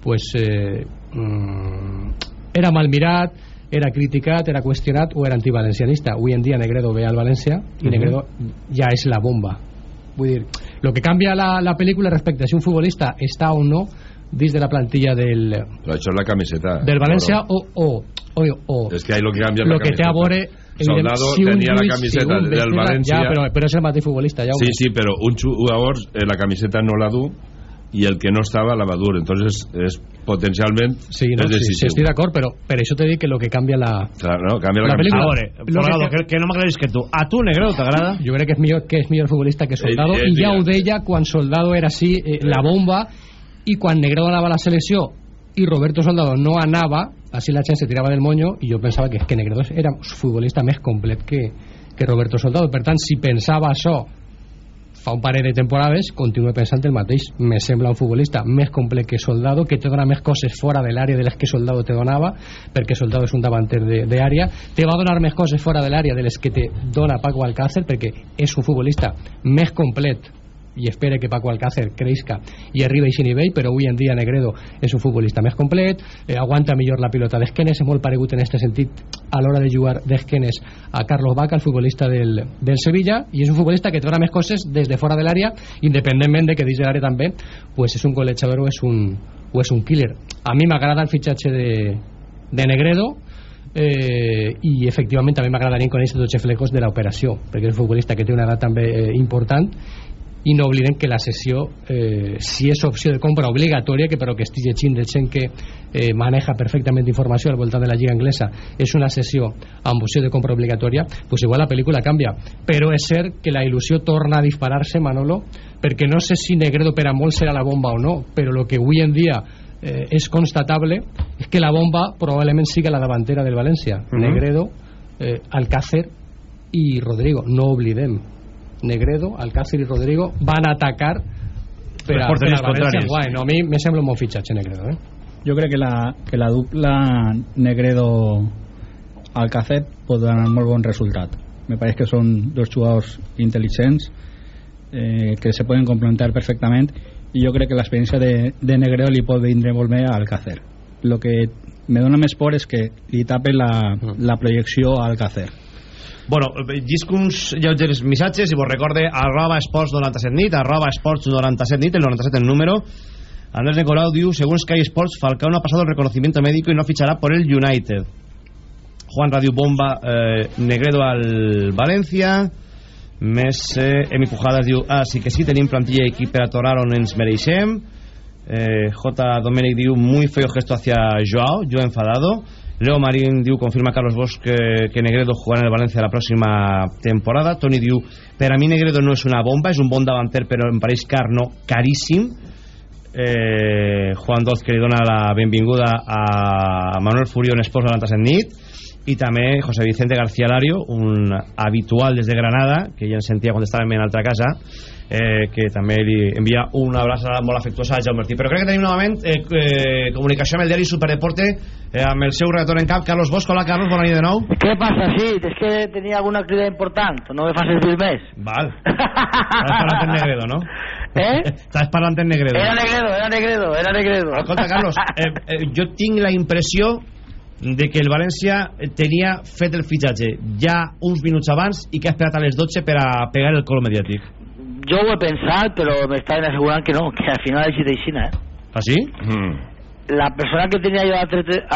pues eh, mm, era mal mirat era criticat, era qüestionat o era antivalencianista avui en dia Negredo ve al València i Mhm. Negredo ja és la bomba vull dir, lo que canvia la, la pel·lícula respecte a si un futbolista està o no dins de la plantilla del, però això és la camiseta del València o, o, o, o. És que ahí lo que canvia és lo la que camiseta. veure Soldado si un tenia la camiseta si del València ja, però, però és el mateix futbolista ja Sí, sí, però un jugador eh, la camiseta no la du i el que no estava la va dur entonces és potencialment Sí, no, és sí, decisiu sí, estic d'acord, però per això t'he dit que lo que canvia la... Clar, no, canvia la, La pel·lícula- A veure, Folgado, que- que, que no m'aclaris que tu. A tu, Negredo, t'agrada? Jo crec que és millor, que és millor futbolista que Soldado, Ell- ell i ja dirà. ho deia quan Soldado era així, eh, la bomba, i quan Negredo anava a la selecció i Roberto Soldado no anava, així la gent se tirava del moño, i jo pensava que, que Negredo era un futbolista més complet que, que Roberto Soldado. Per tant, si pensava això fa un parell de temporades continuo pensant el mateix. Me sembla un futbolista més complet que Soldado que te dona més coses fora de l'àrea de les que Soldado te donava perquè Soldado és un davanter d'àrea te va donar més coses fora de l'àrea de les que te dona Paco Alcácer perquè és un futbolista més complet i espera que Paco Alcácer creixca i arribi a aquest nivell, però avui en dia Negredo és un futbolista més complet, eh, aguanta millor la pilota d'esquenes, és molt paregut en aquest sentit a l'hora de jugar d'esquenes a Carlos Vaca, el futbolista del, del Sevilla, i és un futbolista que té més coses des de fora de l'àrea, independentment de que dins de l'àrea també pues és un golejador o és un, o és un killer. A mi m'agrada el fitxatge de, de Negredo, eh, i efectivament també m'agradaria conèixer tots els flecos de l'operació perquè és un futbolista que té una edat també eh, important i no oblidem que la sessió eh, si és opció de compra obligatòria que però que de gent que eh, maneja perfectament informació al voltant de la lliga anglesa. És una sessió amb opció de compra obligatòria pues igual la pel·lícula canvia. Però és cert que la il·lusió torna a disparar-se Manolo perquè no sé si Negredo per a molt serà la bomba o no però el que avui en dia eh, és constatable és que la bomba probablement siga la davantera del València. Mhm. Negredo, eh, Alcácer i Rodrigo, no oblidem Negredo, Alcácer i Rodrigo van atacar per a, per al València guai, no, a mi me sembla un bon fitxatge Negredo eh? Jo crec que la, que la dupla Negredo-Alcácer pot donar molt bon resultat. Me pareix que són dos jugadors intel·ligents eh, que se pueden complementar perfectament i jo crec que l'experiència de, de Negredo li pot vindre molt bé al Alcácer el que me dona més por és que li tape la, la projecció al Alcácer Bueno, llisc uns lleugers missatges i vos recorde arroba esports 97 nit, arroba esports 97 nit, el 97 el número. Andrés Nicolau diu, según Sky Sports, Falcao no ha pasado el reconocimiento médico y no fichará por el United. Juan Radio Bomba, eh, Negredo al València. Més eh, Emi Pujades diu, ah, sí que sí, tenim plantilla i equip per atorar on ens mereixem. Eh, J. Domènech diu, muy feo gesto hacia Joao, yo enfadado. Leo Marín diu, confirma Carlos Bosch que, Negredo jugarà en el València la pròxima temporada. Toni diu, per a mi Negredo no és una bomba, és un bon davanter, però em pareix car, no. Eh, Juan Doz, que li dona la benvinguda a Manuel Furio en Esports 97 nit i també José Vicente García Lario un habitual des de Granada que ens sentia quan estàvem en altra casa eh, que també li envia una abraçada molt afectuosa a Jaume Martí però crec que tenim novament eh, eh, comunicació amb el diari Superdeporte eh, amb el seu redactor en cap Carlos Bosch, hola Carlos, bona nit de nou ¿Qué pasa? Sí, es que tenía alguna actividad importante, no me facis dir més. Val. Estàs parlant en Negredo, no? [LAUGHS] Eh? Estàs parlant en Negredo. Era Negredo, era Negredo, era Negredo. Escolta, Carlos, [LAUGHS] eh, eh, jo tinc la impressió de que el València tenia fet el fitxatge ja uns minuts abans i que ha esperat a les 12 per a pegar el col mediàtic. Jo ho he pensat, però m'estaven assegurant que no, que al final ha sigut així, eh? Ah, sí? Mm. La persona que tenia jo a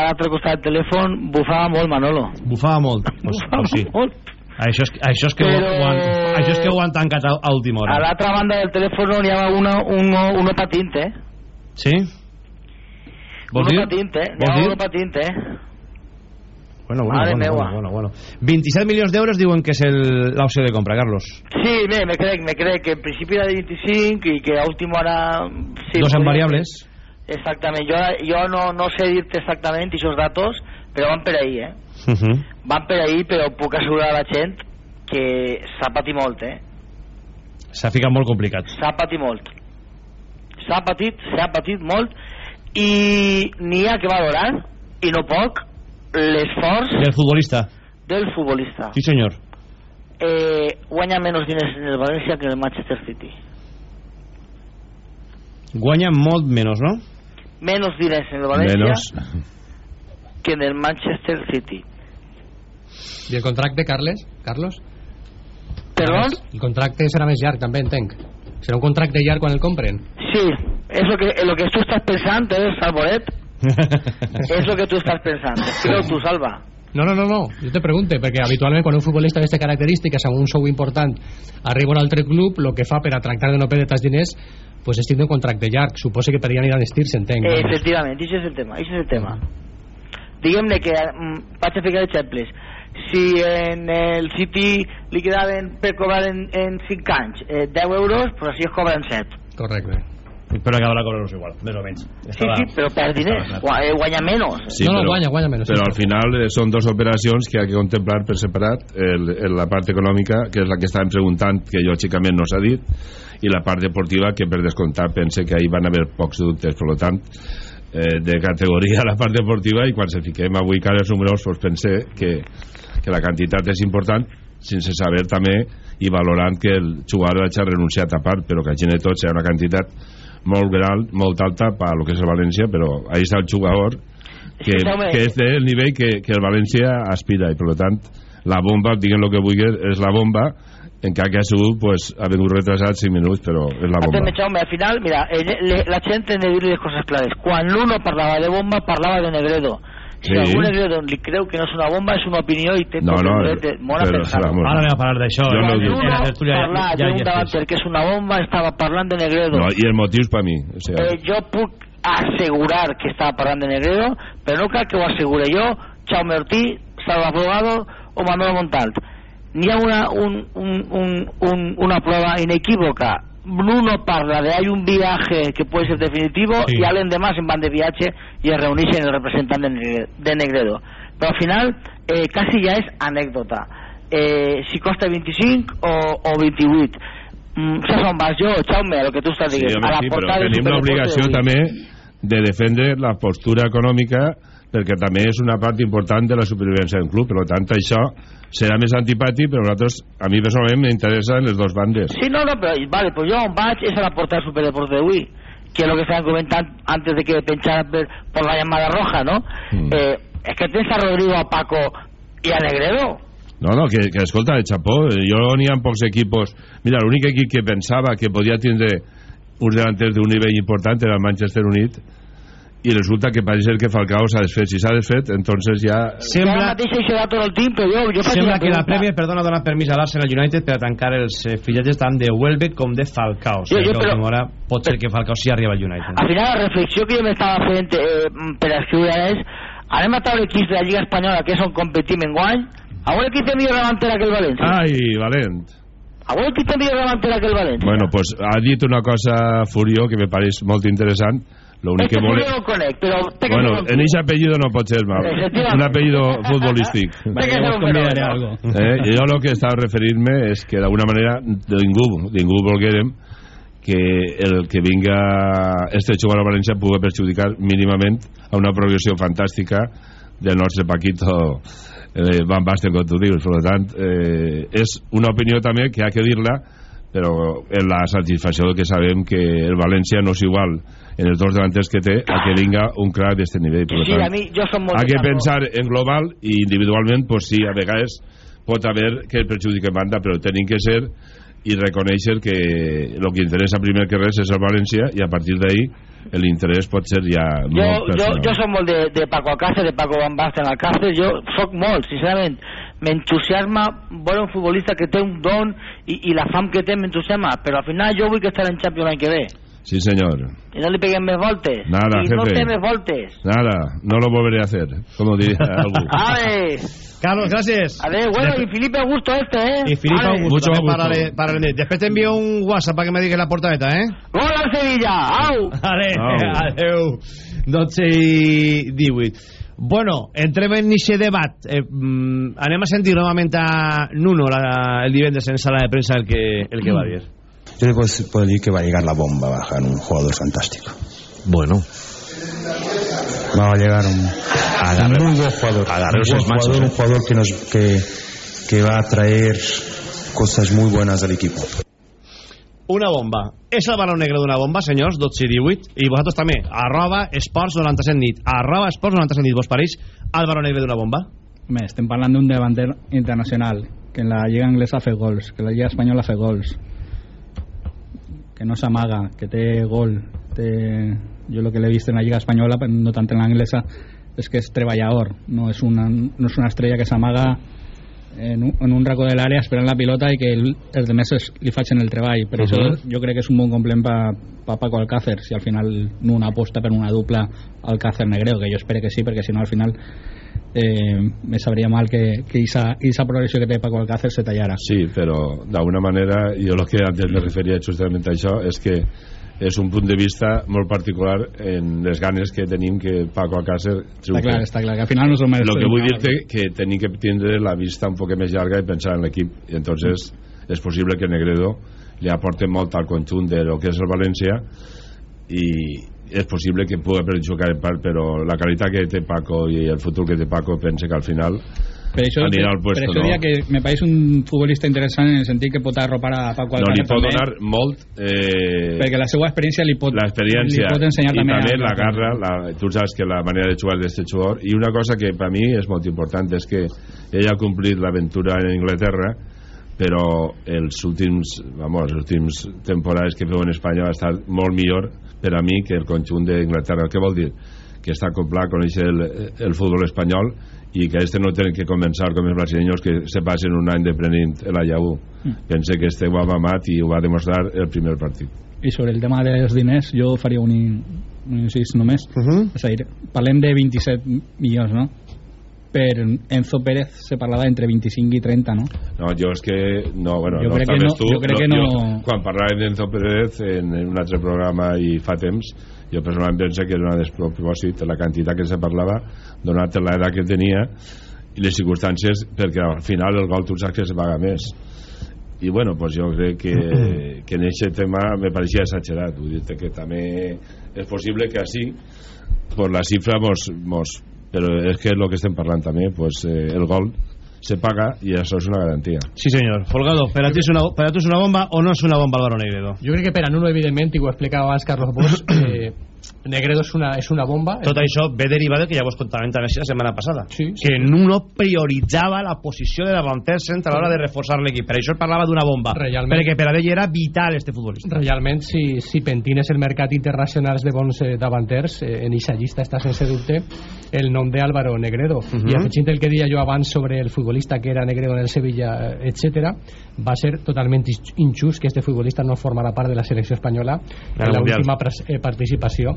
l'altre costat del telèfon bufava molt, Manolo. Bufava molt. [LAUGHS] Pues, pues sí. Molt. Això és, això és que, Però- ho, han, això és que ho han tancat a, a última hora. A l'altra banda del telèfon n'hi havia uno, uno, uno patint, eh? Sí? Vols Uno dir? patint, eh? N'hi Vols havia uno patint, eh? Bueno, bueno, Mare bueno, meua. bueno, bueno, bueno. 27 milions d'euros diuen que és el- l'opció de compra, Carlos. Sí, bé, me crec, me crec que en principi era de 25 i que a última hora... Sí, Dos en variables. Exactament, jo, jo no, no sé dir-te exactament aquests datos, però van per ahí, eh? Uh -huh. Van per ahí, però puc assegurar a la gent que s'ha patit molt, eh? S'ha ficat molt complicat. S'ha patit molt. S'ha patit, s'ha patit molt i n'hi ha que valorar, i no poc, l'esforç Del futbolista. del futbolista. Sí, senyor. Eh, guanya menys diners en el València que en el Manchester City. Guanya molt menys, no? Menos diners en el València Menos. que en el Manchester City. I el contracte, Carles? Carlos? Perdó? El contracte serà més llarg, també, entenc. Serà un contracte llarg quan el compren? Sí, es lo que, es lo que tú estás pensando, ¿eh, Salvoret? [LAUGHS] es lo que tú estás pensando. Creo tú, Salva. No, no, no, no. Jo te pregunte, perquè habitualment quan un futbolista d'aquestes característiques amb un sou important arriba a un altre club, el que fa per a tractar de no perdre tants diners pues és tindre un contracte llarg. Suposo que per allà aniran estir-se, entenc. Eh, efectivamente, ese es el tema, ese es el tema. Diguem-ne que, mm, vaig a ficar exemples, si en el City li quedaven per cobrar en, en 5 anys eh, 10 euros, pues així es cobren 7. Correcte. Però acabarà cobrant-los igual, més o menys. Sí, sí, però per diners, eh, guanya menys. Sí, però, Però al final eh, són dues operacions que ha que contemplar per separat el, el, la part econòmica, que és la que estàvem preguntant, que lògicament no s'ha dit, i la part deportiva, que per descomptar pense que ahir van haver pocs dubtes, per tant, eh, de categoria a [LAUGHS] la part deportiva, i quan se fiquem avui cara als números, pues pense que, que la quantitat és important, sense saber també i valorant que el jugador ha renunciat a part, però que a tot serà una quantitat molt gran, molt alta per lo que és el València, però ahí està el jugador que, que és del nivell que, que el València aspira i per tant la bomba, diguem el que vulguis és la bomba, encara que ha sigut pues, ha vingut retrasat 5 minuts però és la bomba Atende, Jaume, al final, mira, eh, le- la gent ha de dir les coses clares. Quan l'uno parlava de bomba, parlava de Negredo. Si Sí. algú Negredo li creu que no és una bomba, és una opinió i té No, no, el dret de molt a però, pensar. vamos. Ara anem a parlar d'això. Jo no dic. la tertúlia ja- d'un és una bomba, estava parlant de Negredo. no, i els motius per mi o sigui, Eh, jo puc assegurar que estava parlant de Negredo, però no cal que ho assegure jo, Jaume Ortí, Salva Afogado o Manuel Montalt. N'hi ha una, un, un, un, un, una prueba inequívoca. Bruno parla de hay un viaje que puede ser definitivo Sí. y Allen demás en van de viaje y reunirse en el representante de Negre- de Negredo. Pero al final eh, casi ya es anécdota. Eh, si costa 25 o, o 28. Mm, això on vas jo, Jaume, a lo que tu estàs sí, dient. home, a la sí, però de tenim l'obligació també de defendre la postura econòmica perquè també és una part important de la supervivència del club per tant això serà més antipàtic però nosaltres, a mi personalment m'interessen les dues bandes Sí, no, no, pero vale, pues yo on vaig és a la portada de Superdeporte d'avui que es lo que estaban comentando antes de que pencharan per, por la llamada roja, ¿no? Mm. Eh, es que tens a Rodrigo, a Paco y a Negredo. No, no, que, que escolta, el Chapó, jo n'hi ha pocs equipos... Mira, l'únic equip que pensava que podia tindre uns delanters d'un nivell important era el Manchester Unit i resulta que pareix ser que Falcao s'ha desfet. Si s'ha desfet, entonces ja... Sembla... Mateix això tot el temps, però jo, jo Sembla que la. Premier, perdona, dona permís a l'Arsenal United per a tancar els eh, fitxatges tant de Welbeck com de Falcao. Jo- jo, però- pot ser que Falcao sí arriba al United. Al final la reflexió que jo m'estava fent eh, per escriure és anem a treure equips de la Lliga Espanyola que són competim en guany a veure qui té millor davantera que el València Ai, valent. a veure qui té millor davantera que el València Bueno, pues ha dit una cosa Furió que me pareix molt interessant. Lo únic este que vole... no conec però té que Bueno, en ese apellido no pot ser mal. Un apellido futbolístic. [LAUGHS] Eh, jo el que estava referint-me és que d'alguna manera ningú, ningú volguérem que el que vinga este jugador a València pugui perjudicar mínimament a una progressió fantàstica del nostre Paquito eh, Van Basten, com tu dius. Per tant, eh, és una opinió també que ha que dir-la, però en la satisfacció que sabem que el València no és igual en els dos delanters que té a que vinga un crack d'este nivell. Per sí, tant, a mi jo som molt ha que pensar en global i individualment pues sí, a vegades pot haver que el perjudique banda però tenim que ser i reconèixer que el que interessa primer que res és el València i a partir d'ahí l'interès pot ser ja jo, molt jo, personal jo som molt de, de Paco Alcácer, de Paco Van Basten Alcácer, jo soc molt, sincerament. M'entusiasma veure un futbolista que té un don i, i la fam que té m'entusiasma, però al final jo vull que estarà en Champions l'any que ve. Sí senyor I no li peguem més voltes. Nada, no jefe. té més voltes. nada, no lo volveré a hacer como diría [LAUGHS] algú Ale, Carlos, gràcies. adeu, bueno, y Felipe Augusto este, eh? I Filipe Ale. Augusto, Mucho també gusto. pararé, pararé. Després t'envio un WhatsApp para que me digues la portadeta, eh? Gol al Sevilla, au! Vale, Au. adeu. 12 i 18. Bueno, entrem en aquest debat. Eh, mm, anem a sentir novament a Nuno la, el divendres en sala de premsa el que, el que va dir. Yo le puedo, puedo decir que va a llegar la bomba a bajar un jugador fantástico. Bueno, Va a llegar un, un muy buen jugador. agarreos un buen machos, jugador, eh. un jugador que, nos, que, que va a traer cosas muy buenas al equipo. Una bomba. És el balón negre d'una bomba, senyors, 12 i 18. I vosaltres també. Arroba esports 97 nit. Arroba esports 97 nit. Vos pareix el balón negre d'una bomba? Home, estem parlant d'un davanter internacional que en la lliga anglesa fa gols, que en la lliga espanyola fa gols que no s'amaga, que té gol té... jo el que l'he vist en la lliga espanyola no tant en l'anglesa és que és treballador no és una, no és una estrella que s'amaga en un, en un racó de l'àrea esperant la pilota i que el, els demés li facin el treball per Mhm. això jo crec que és un bon complement per pa Paco Alcácer si al final no una aposta per una dupla Alcácer Negreo que jo espero que sí perquè si no al final eh, me sabria mal que, que esa, esa progressió que té Paco Alcácer se tallara. Sí, però d'alguna manera jo el que antes me referia justament a això és que és un punt de vista molt particular en les ganes que tenim que Paco Alcácer està triomfi. clar, està clar que al final no som Lo que vull dir-te que tenim que tindre la vista un poc més llarga i pensar en l'equip. I entonces és possible que Negredo li aporte molt al conjunt de lo que és el València i és possible que pugui perjudicar en part però la qualitat que té Paco i el futur que té Paco pense que al final per això, anirà al per puesto això no? que me pareix un futbolista interessant en el sentit que pot arropar a Paco no li Alcácer pot també, donar molt eh, perquè la seva experiència li pot, l'experiència li pot ensenyar i també, també la garra la, tu saps que la manera de jugar d'este jugador i una cosa que per mi és molt important és que ell ha complit l'aventura en Inglaterra però els últims vamos, els últims temporades que feu en Espanya va estar molt millor per a mi que el conjunt d'Inglaterra què vol dir? que està acoplat, coneix el, el futbol espanyol i que este no tenen que començar com els brasileños que se passen un any deprenent en la Yahoo Mm. pense que este ho ha mamat i ho va demostrar el primer partit i sobre el tema dels diners jo faria un, un incís només Uh -huh. és a dir, parlem de 27 milions no? Per Enzo Pérez se parlava entre 25 i 30 no? No, jo és que... No, bueno, Jo no crec que no- tu. jo crec que no- quan parlàvem d'Enzo Pérez en, en un altre programa i fa temps, jo personalment penso que era una despropòsit la quantitat que se parlava, donat l'edat que tenia i les circumstàncies, perquè al final el gol tu saps que se paga més. I bueno, pues jo crec que, [CLEARS THROAT] que en aquest tema me pareixia exagerat. Vull dir que també és possible que així pues la xifra mos, mos però és que és el que estem parlant també pues, eh, el gol se paga i això és una garantia Sí senyor, Folgado, per a, ti és una, per a tu és una bomba o no és una bomba Álvaro Negredo? Jo crec que per a Nuno, evidentment, i ho explicava abans Carlos Bosch, [CLEARS THROAT] eh, Negredo és una, és una bomba. Tot això ve derivat del que ja vos contàvem també la setmana passada. Sí, sí. Que Nuno prioritzava la posició de davanter centre a l'hora de reforçar l'equip. Per això parlava d'una bomba. Realment. Perquè per a ell era vital este futbolista. Realment, si, si pentines el mercat internacional de bons eh, davanters, eh, en eixa llista està sense dubte el nom d'Álvaro Negredo. Uh Mhm. -huh. I afegint el que deia jo abans sobre el futbolista que era Negredo en el Sevilla, etc va ser totalment injust que este futbolista no formara part de la selecció espanyola En el en la Mundial. última pres- eh, participació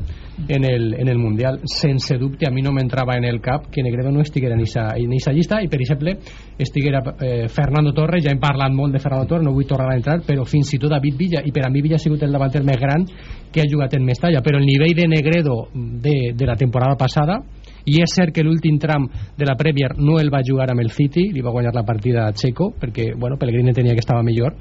en el, en el Mundial. Sense dubte, a mi no m'entrava en el cap que Negredo no estiguera en aquesta llista i, per exemple, estiguera eh, Fernando Torres, ja hem parlat molt de Fernando Torres, no vull tornar a entrar, però fins i tot David Villa, i per a mi Villa ha sigut el davanter més gran que ha jugat en Mestalla, però el nivell de Negredo de, de la temporada passada i és cert que l'últim tram de la Premier no el va jugar amb el City, li va guanyar la partida a Checo, perquè bueno, Pellegrini tenia que estava millor,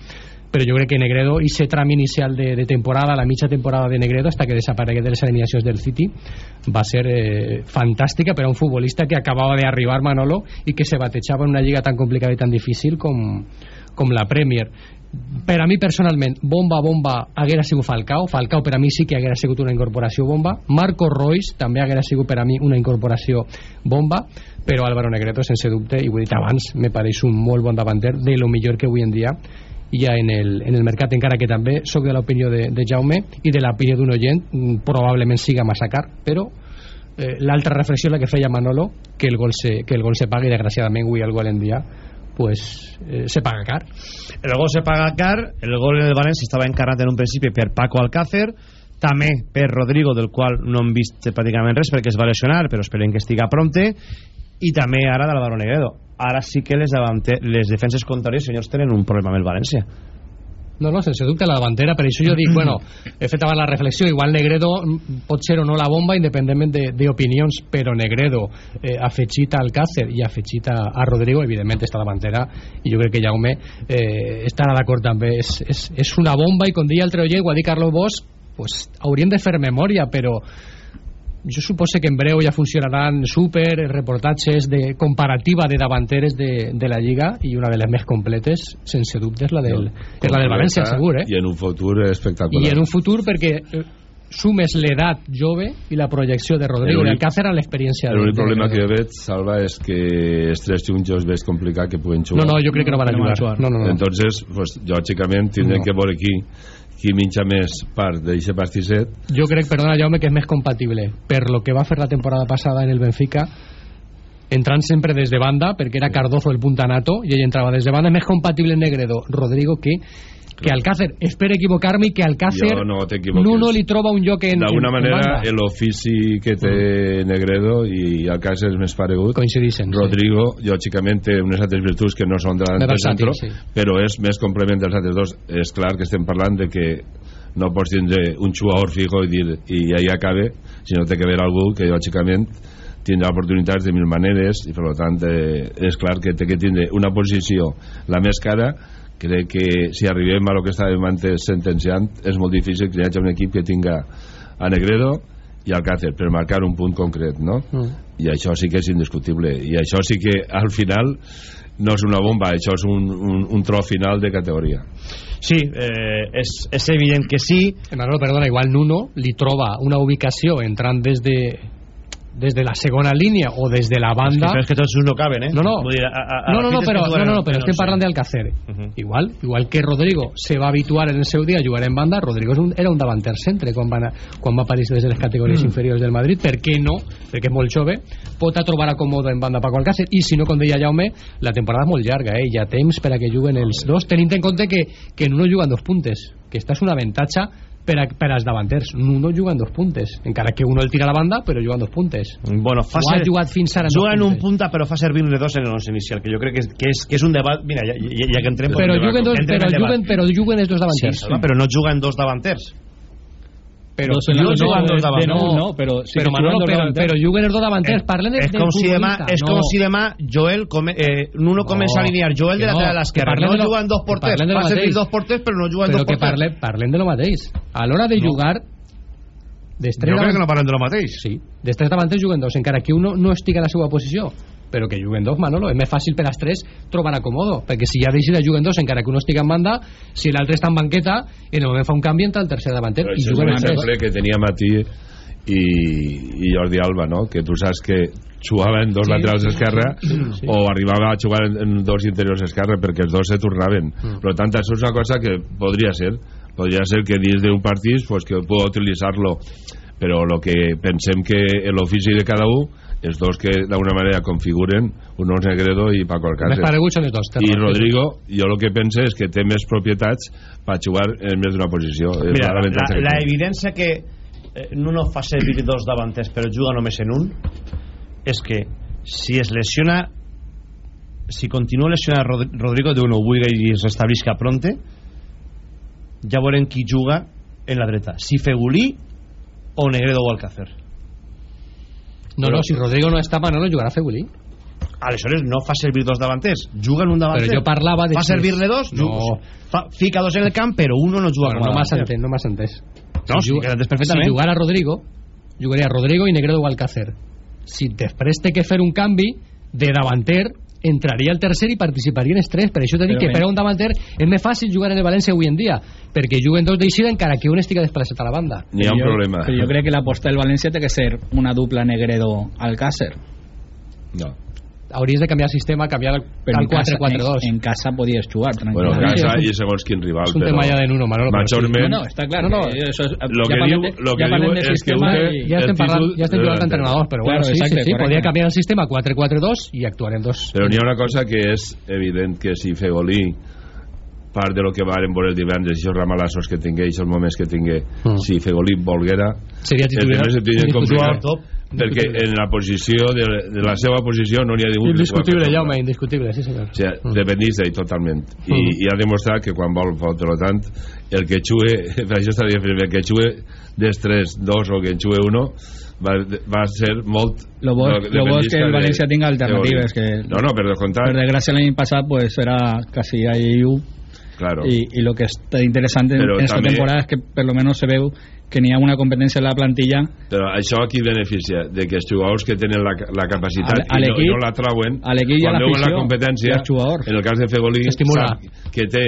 però jo crec que Negredo, i ese tram inicial de, de temporada, la mitja temporada de Negredo, hasta que desaparegué de les eliminacions del City, va ser eh, fantàstica per a un futbolista que acabava d'arribar Manolo i que se batejava en una lliga tan complicada i tan difícil com, com la Premier. Per a mi personalment, bomba bomba haguera sigut Falcao, Falcao per a mi sí que haguera sigut una incorporació bomba, Marco Royce també haguera sigut per a mi una incorporació bomba, però Álvaro Negredo sense dubte, i ho he dit abans me pareix un molt bon davanter, de lo millor que avui en dia ha en el, en el mercat, encara que també sóc de l'opinió de, de Jaume i de l'opinió d'un oient, mm, probablement siga massa car, però eh, l'altra reflexió la que feia Manolo que el gol se, que el gol se paga i desgraciadament avui el gol en dia pues eh, se paga car. El gol se paga car, el gol en el València estava encarnat en un principi per Paco Alcácer, també per Rodrigo, del qual no hem vist pràcticament res perquè es va lesionar, però esperem que estiga prompte, i també ara d'Alvaro Negredo. Ara sí que les, davante, les defenses contràries, senyors, tenen un problema amb el València. No, no, sense dubte la davantera, per això jo dic, [CLEARS THROAT] bueno, he fet abans la reflexió, igual Negredo mm, pot ser o no la bomba independentment d'opinions, però Negredo eh, afegit a Alcácer i afegit a, a Rodrigo, evidentment esta davantera, i jo crec que Jaume eh, estarà d'acord també, és, és, és una bomba i com deia el Treoller, ho ha dit Carlos Bosch, pues, hauríem de fer memòria, però jo supose que en breu ja funcionaran super reportatges de comparativa de davanteres de, de la Lliga i una de les més completes, sense dubte, és la del, és la del València, segur, eh? i en un futur espectacular I en un futur perquè eh, sumes l'edat jove i la projecció de Rodrigo i L'únic- Alcácer a l'experiència l'únic problema que jo veig, Salva, és que els tres junts veig complicat que puguen jugar No, no, jo crec que no van a jugar. No, no, no. entonces, pues, lògicament tindrem No. que veure qui qui minja més part d'aquest pastisset Jo crec, perdona Jaume, que és més compatible per lo que va fer la temporada passada en el Benfica entrant sempre des de banda perquè era Cardozo el puntanato i ell entrava des de banda, és més compatible Negredo Rodrigo que que Alcácer, espero equivocar-me que Alcácer Jo no t'equivoques. no, no li troba un lloc en, d'alguna manera l'ofici que té Negredo i cas és més paregut coincidixen Rodrigo lògicament té unes altres virtuts que no són de versàtil, centro sí. però és més complement dels altres dos. És clar que estem parlant de que no pots tindre un jugador fijo i dir i ahí acabe, sinó té que haver algú que lògicament tindrà oportunitats de mil maneres i per tant eh, és clar que té que tindre una posició la més cara crec que si arribem a lo que estàvem antes sentenciant és molt difícil que hi hagi un equip que tinga a Negredo i Alcácer per marcar un punt concret no? Mm. i això sí que és indiscutible i això sí que al final no és una bomba, això és un, un, un tro final de categoria Sí, eh, és, és evident que sí. Manolo, perdona, igual Nuno li troba una ubicació entrant des de des de la segona línia o des de la banda és que tots junts no caben, eh? No, no. Vull dir, a, a, a no, no, no, però, que no, no, no, però estem no. Igual, igual que Rodrigo se va habituar en el seu dia a jugar en banda, Rodrigo és un, era un davanter centre quan va, anar, quan va aparèixer des de les categories inferiors del Madrid. Per què no? Perquè és molt jove. Pot trobar acomodo en banda Paco Alcácer i si no, com deia Jaume, la temporada és molt llarga, eh? hi ha temps per a que juguen els dos, tenint en compte que, que en uno juguen dos puntes, que esta és un avantatge per, a, per als davanters. Nuno juga en dos puntes, encara que uno el tira a la banda, però juga en dos puntes. Bueno, fa Ho ha ser- jugat fins ara en juga en un punta però fa servir de dos en l'once inicial que jo crec que és, que és, que és un debat mira, ja, ja, ja que entrem Però juguen, dos, però, juguen, però juguen els dos sí, davanters. Salva, però no juguen dos davanters Però, Dos en no, la- juguen de- dos de davanters. nou, no, però sí però, que Manolo, juguen dos però, davanters. però juguen els dos davanters. Eh, Parlen de, és del com si demà, futbolista. és com si demà Joel come, eh, Nuno comença a alinear Joel de que no, lateral a que l'esquerra parlem no de lo- juguen dos que porters parlem de lo fa servir mateix. dos porters però no juguen però dos que porters parlem, parlem de lo mateix. A l'hora de jugar, Jo crec que no parlem de lo mateix. Sí, dels tres davanters juguen dos, encara que uno no estigui a la seva posició però que juguen dos, Manolo, és més fàcil per als tres trobar acomodo, perquè si ja deixen de juguen dos encara que uno estigui en banda, si l'altre està en banqueta en el moment fa un canvi entra el tercer davanter Però i això és juguen un els tres exemple que tenia Matí i, i Jordi Alba, no? que tu saps que jugava en dos Sí, laterals sí, esquerra sí, sí. o arribava a jugar en, en dos interiors esquerra perquè els dos se tornaven Mm. per tant això és una cosa que podria ser podria ser que dins d'un partit pues, que puc utilitzar-lo. Però el que pensem que l'ofici de cada un els dos que d'alguna manera configuren un és Negredo i Paco més Alcácer pareguts són els dos i. Rodrigo, jo el que pense és que té més propietats per jugar en més d'una posició. És Mira, la la, que la evidència que eh, Nuno fa servir dos davanters però juga només en un és que si es lesiona si continua lesionat Rod Rodrigo de uno vulgui i es restablisca pronte ja veurem qui juga en la dreta. Si Fegulí o Negredo o Alcácer no, no, si Rodrigo no està Manolo jugarà Fegulí aleshores no fa servir dos davanters juga en un davanter Però jo parlava de fa si- servir-ne dos No. fa, fica dos en el camp però uno no juga bueno, no m'has entès, no m'has entès No, perfectament. si jugara Rodrigo jugaria Rodrigo i Negredo o Alcácer si després té que fer un canvi de davanter entraria el tercer i participarien els tres per això t'he dit que per a un davanter és més fàcil jugar en el València avui en dia perquè juguen dos d'eixida encara que un estigui desplaçat a la banda N'hi ha un jo, problema. Però jo crec que l'aposta del València té que ser una dupla Negredo-Alcácer. No. Hauries de canviar el sistema canviar en casa, 4-4-2 en, en casa podies jugar Bueno, tranquil·lament. casa Sí, i segons quin rival. és un tema ja de Nuno Manolo però sí. Majorment, No, no, està clar. No, no, això és, lo ja que parlem diu, lo que ja diu és que i- ja estem el parlant títol ja estem jugant davanter. entrenadors però bueno, Claro, sí, sí, exacte, sí, correcte. podria canviar el sistema 4-4-2 i actuar en dos Però n'hi ha una cosa que és evident que si Fegolí part de lo que varen veure el divendres i els ramalassos que tingué i els moments que tingué Mm. si Fegolí volguera Seria el titular complicat perquè en la posició de, de la seva posició no n'hi ha hagut indiscutible Jaume indiscutible sí senyor. O sigui, dependís d'ell totalment. I, Mm. i ha demostrat que quan vol fa per tant el que xue [LAUGHS] per això està dient el que xue dels tres, dos o que en xue uno va, va ser molt Lo bo, lo bo és que el València de- tinga de alternatives que no, no, per descomptar per desgràcia l'any passat pues era casi ahí claro. y, y lo que está interesante en, Pero en esta también- temporada es que por lo menos se ve que n'hi ha una competència en la plantilla. Però això aquí beneficia? De que els jugadors que tenen la, la capacitat A- a i, no, i no la trauen a l'equip i a quan veuen la competència en el cas de Fegolí que té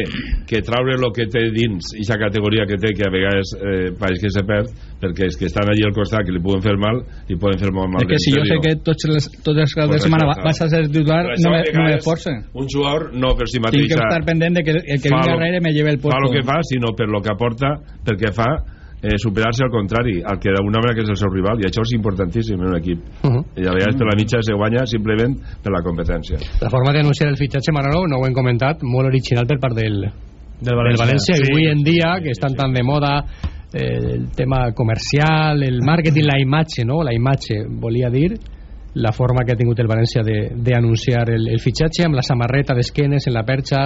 que traure el que té dins i la categoria que té que a vegades eh, pareix que se perd perquè els que estan allí al costat que li poden fer mal i poden fer molt mal és que si jo sé que tots els, tots els caps de setmana això, va- vas a ser titular no me, no me force. un jugador no per si tinc mateix que estar pendent de que el que fa vingui darrere me lleve el fa puesto. el que fa sinó per lo que aporta perquè fa eh, superar-se al contrari al que d'alguna manera que és el seu rival i això és importantíssim en un equip. Uh -huh. i a vegades per la mitja se guanya simplement per la competència. La forma d'anunciar el fitxatge Manolo, no ho hem comentat, molt original per part del, del València, València, i sí. avui en dia, que estan tan de moda el tema comercial, el màrqueting, la imatge, no? La imatge, volia dir la forma que ha tingut el València d'anunciar el, el fitxatge amb la samarreta d'esquenes en la perxa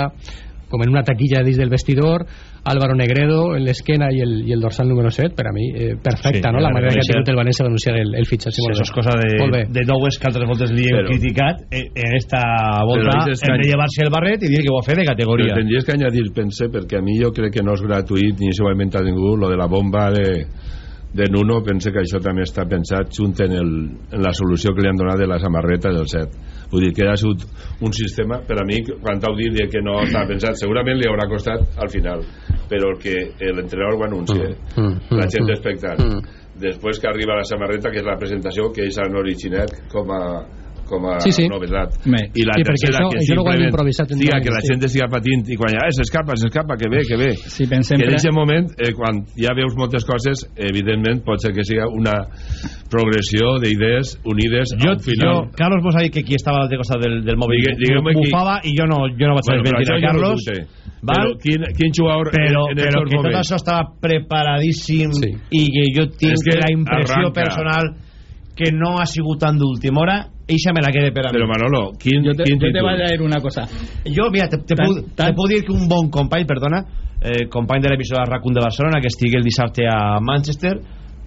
com en una taquilla dins del vestidor Álvaro Negredo en l'esquena i, el, i el dorsal número 7 per a mi, eh, perfecta Sí, no? la manera que ha tingut el València d'anunciar el, el fitxatge Sí, això és cosa de, de Doues que altres voltes li hem Però- criticat en, en esta volta hem de llevar-se el barret i dir que ho ha fet de categoria. Però tindries que añadir, pense, perquè a mi jo crec que no és gratuït ni s'ho ha inventat ningú, lo de la bomba de, de Nuno, pense que això també està pensat junt en, el, en la solució que li han donat de la samarreta del set. Vull dir que ha sigut un sistema, per a mi, quan t'heu dit que no està pensat, segurament li haurà costat al final, però el que l'entrenador ho anuncia, Mm, mm, la gent mm, expectant. mm. Després que arriba la samarreta, que és la presentació, que ells han originat com a com a Sí, sí. novetat Me. i la Sí, tercera això- que això no simplement en siga que la gent estiga patint i quan ja eh, s'escapa, s'escapa, que bé, que bé si pensem que en aquest moment, eh, quan ja veus moltes coses, evidentment pot ser que siga una progressió d'idees unides jo, al final. jo, Carlos vos ha dit que qui estava a l'altre costat del, del mòbil Digue- qui- bufava i jo no, jo no vaig Bueno, saber però mentir això a no Carlos val? Però quin, quin jugador però, en, en però que tot moments? això estava preparadíssim Sí. i que jo tinc És que la impressió arranca. personal que no ha sigut tan d'última hora eixa me la quede per a mi. Però Manolo, quin, yo te, quin yo te voy a decir una cosa. Jo, mira, te, te, Tan- puc, tan- te puc dir que un bon company, perdona eh, company de l'emissora RACUN de Barcelona que estigui el dissabte a Manchester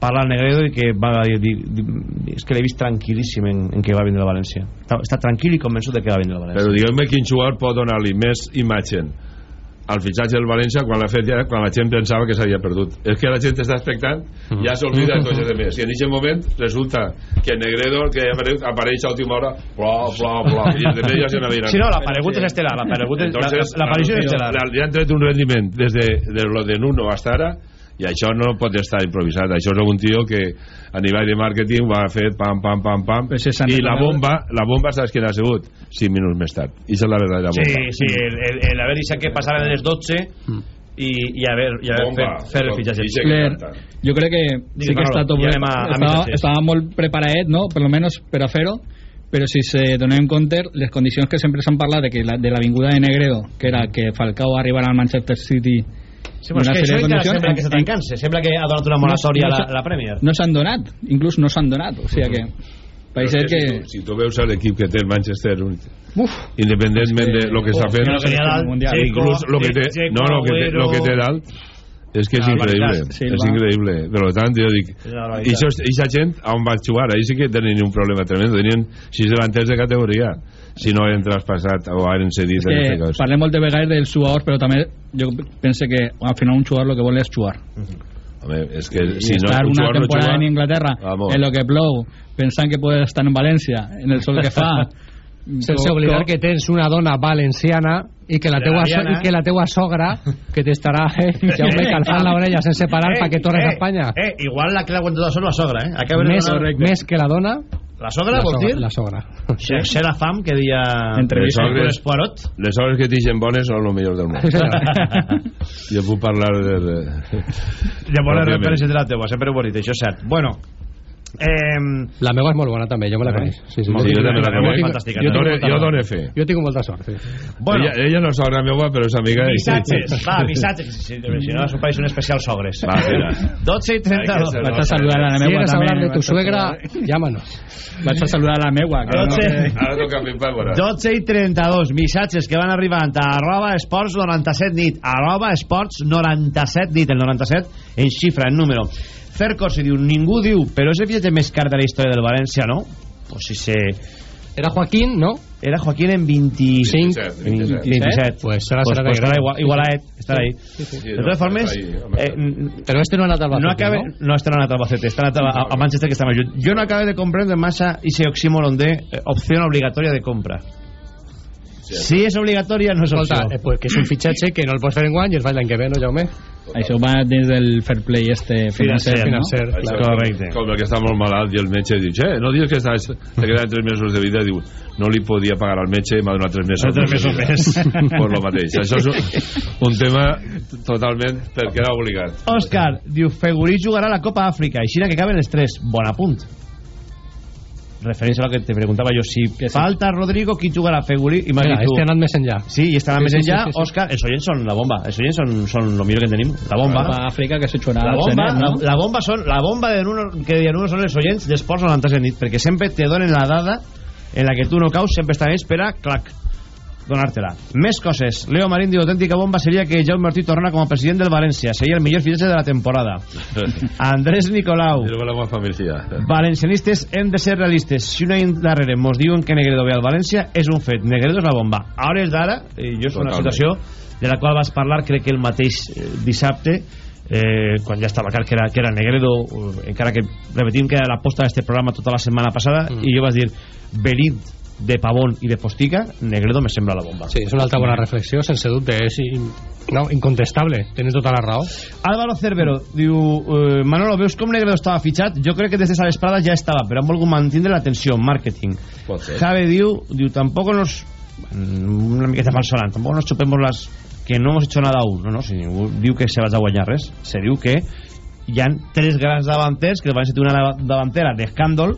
parla al Negredo i que va dir, dir, dir és que l'he vist tranquil·líssim en, en que va vindre a València. Està, està tranquil i convençut de que va vindre a València. Però digueu-me quin jugador pot donar-li més imatge al fitxatge del València quan l'ha fet ja, quan la gent pensava que s'havia perdut. És que la gent està expectant ja s'oblida de coses de més. I en aquest moment resulta que Negredo que apareix, apareix a última hora bla bla bla i els demés ja se n'havien Sí, no, l'aparegut és estel·lar, l'aparegut és- Entonces, la- l'aparició és estel·lar. la- li han tret un rendiment des de, de lo de Nuno hasta ara i això no pot estar improvisat. Això és un tio que a nivell de màrqueting ha fet pam pam pam pam i la bomba, la bomba saps quina ha sigut? 5 minuts més tard. I això és la verdadera Sí, bomba. sí, el, el, el haver deixat que passaven les 12 i, i haver, i haver Bomba, fet, fer el fitxatge. Jo crec que sí que Manolo, està tot bé. a- a estava, molt preparadet, no? per almenys per a fer-ho, però si se donem compte, les condicions que sempre s'han parlat de, que la, de l'avinguda de Negredo, que era que Falcao arribara al Manchester City Sí, però és que això encara sembla que està tancant-se. Sembla que ha donat una moratòria a la, a la Premier. No s'han donat, inclús no s'han donat, o sigui que és que... si, tu, si tu veus l'equip que té el Manchester Uf, independentment de lo que està fent inclús lo que té, Checo, no, lo que té, lo que té Agüero. dalt és que és La increïble sí, és va. increïble per tant jo dic i això, aquesta gent on va jugar ahí sí que tenien un problema tremendo tenien sis delanters de categoria si no eren traspassat o eren cedits és en que cas parlem moltes vegades dels jugadors, però també jo penso que al final un jugador el que vol és jugar. Home, és que I si no estar un una jugador no temporada juga, en Inglaterra Vamos. en lo que plou pensant que puede estar en València en el sol que fa [LAUGHS] sense oblidar que tens una dona valenciana i que la teua, la i que la teua sogra que t'estarà eh, Jaume calfant l'orella sense parar perquè tornes a Espanya Eh, igual la que l'aguanta tota sola la sogra, eh? Acaba més, donar- més que la dona La sogra, la vols sogra, dir? la sogra Xe- Xe la fam que dia... Entrevista. Les sogres Poirot. les obres que t'ixen bones són el millor del món [LAUGHS] jo puc parlar de, de... Llavors Òbviament. referència de la teua, sempre ho he dit, això és cert. Bueno, eh, la meva és molt bona també, jo me la Eh? conec sí, sí, Sí, jo també la conec. Fantàstica. jo, tinc Done- molta jo sort. dono fe. jo tinc molta sort sí. Bueno. ella, ella no és sogra meva però és amiga i- missatges, va, missatges. Si, si no, pareix un especial sogres. Va, mira. 12 i 32. vaig a saludar a la si quieres també, hablar de tu suegra llámanos vaig a saludar a la que ara toca pàgora 12 i 32, missatges que van arribant a arroba esports 97 nit, arroba esports 97 nit, el 97 en xifra, en número. Fercos i diu, ningú diu, però és el fitxatge més car de la història del València, no? Pues si se... era Joaquín, ¿no? Era Joaquín en 25... 27, 27. Pues será- pues, será pues de estarà gran. igual, igualaet, estarà ahí. Sí, De no, totes formes, està ahí, home. eh, pero este no ha anat al no Albacete, acabe, no? no estarà anat al Albacete, està anat a, a Manchester que està més lluny. Jo no acabo de comprendre massa ese oxímoron de eh, opció obligatòria de compra. Si és obligatòria, no és opció. Escolta, eh, pues que és un fitxatge que no el pots fer en guany i es fa l'any que ve, no, Jaume? això va dins del fair play este financer, financer, no? Això, Correcte. Com el que està molt malalt i el metge diu, eh, no dius que està, te quedan tres mesos de vida, diu, no li podia pagar al metge i m'ha donat tres mesos. Tres mesos més. [LAUGHS] Por lo mateix. Això és un, un tema totalment perquè era obligat. Òscar, diu, Fegulí jugarà a la Copa Àfrica, així que caben els tres. Bon apunt. Referència a lo que te preguntava jo, si falta Rodrigo, qui jugarà? Fegulí? I m'has Mira, dit tu. este ha anat més enllà. Sí, i estarà Sí, més sí, enllà, sí, sí, sí. Òscar, els oients són la bomba. Els oients són, són el millor que tenim. La bomba. Va a Àfrica que se xuarà La bomba, la, no? la bomba són la bomba de Nuno, que deien uno són els oients d'Esports 97 nit, perquè sempre te donen la dada en la que tu no caus, sempre estan ells per a, clac, donar-te-la. Més coses. Leo Marín diu, autèntica bomba seria que Jaume Ortiz torna com a president del València. Seria el millor fitxatge de la temporada. [LAUGHS] Andrés Nicolau. Valencianistes hem de ser realistes. Si un any darrere mos diuen que Negredo ve al València, és un fet. Negredo és la bomba. A hores d'ara, eh, jo és una situació de la qual vas parlar, crec que el mateix eh, dissabte, eh, quan ja estava clar que era, que era Negredo, eh, encara que repetim que era l'aposta d'aquest programa tota la setmana passada, Mm. i jo vas dir, venint de Pavón i de Postica, Negredo me sembla la bomba. Sí, és una altra bona reflexió, sense dubte, és in... no, incontestable, tens tota la raó. Álvaro Cervero diu eh, Manolo, veus com Negredo estava fitxat? Jo crec que des de Sales Prada ja estava, però han volgut mantenir l'atenció, màrqueting. Pot ser. Javi diu, diu, tampoco nos mm, una miqueta falsolant, tampoco nos chupemos las que no hemos hecho nada aún, no, no, si ningú diu que se vaig a guanyar res, se diu que hi han tres grans davanters que van ser una davantera d'escàndol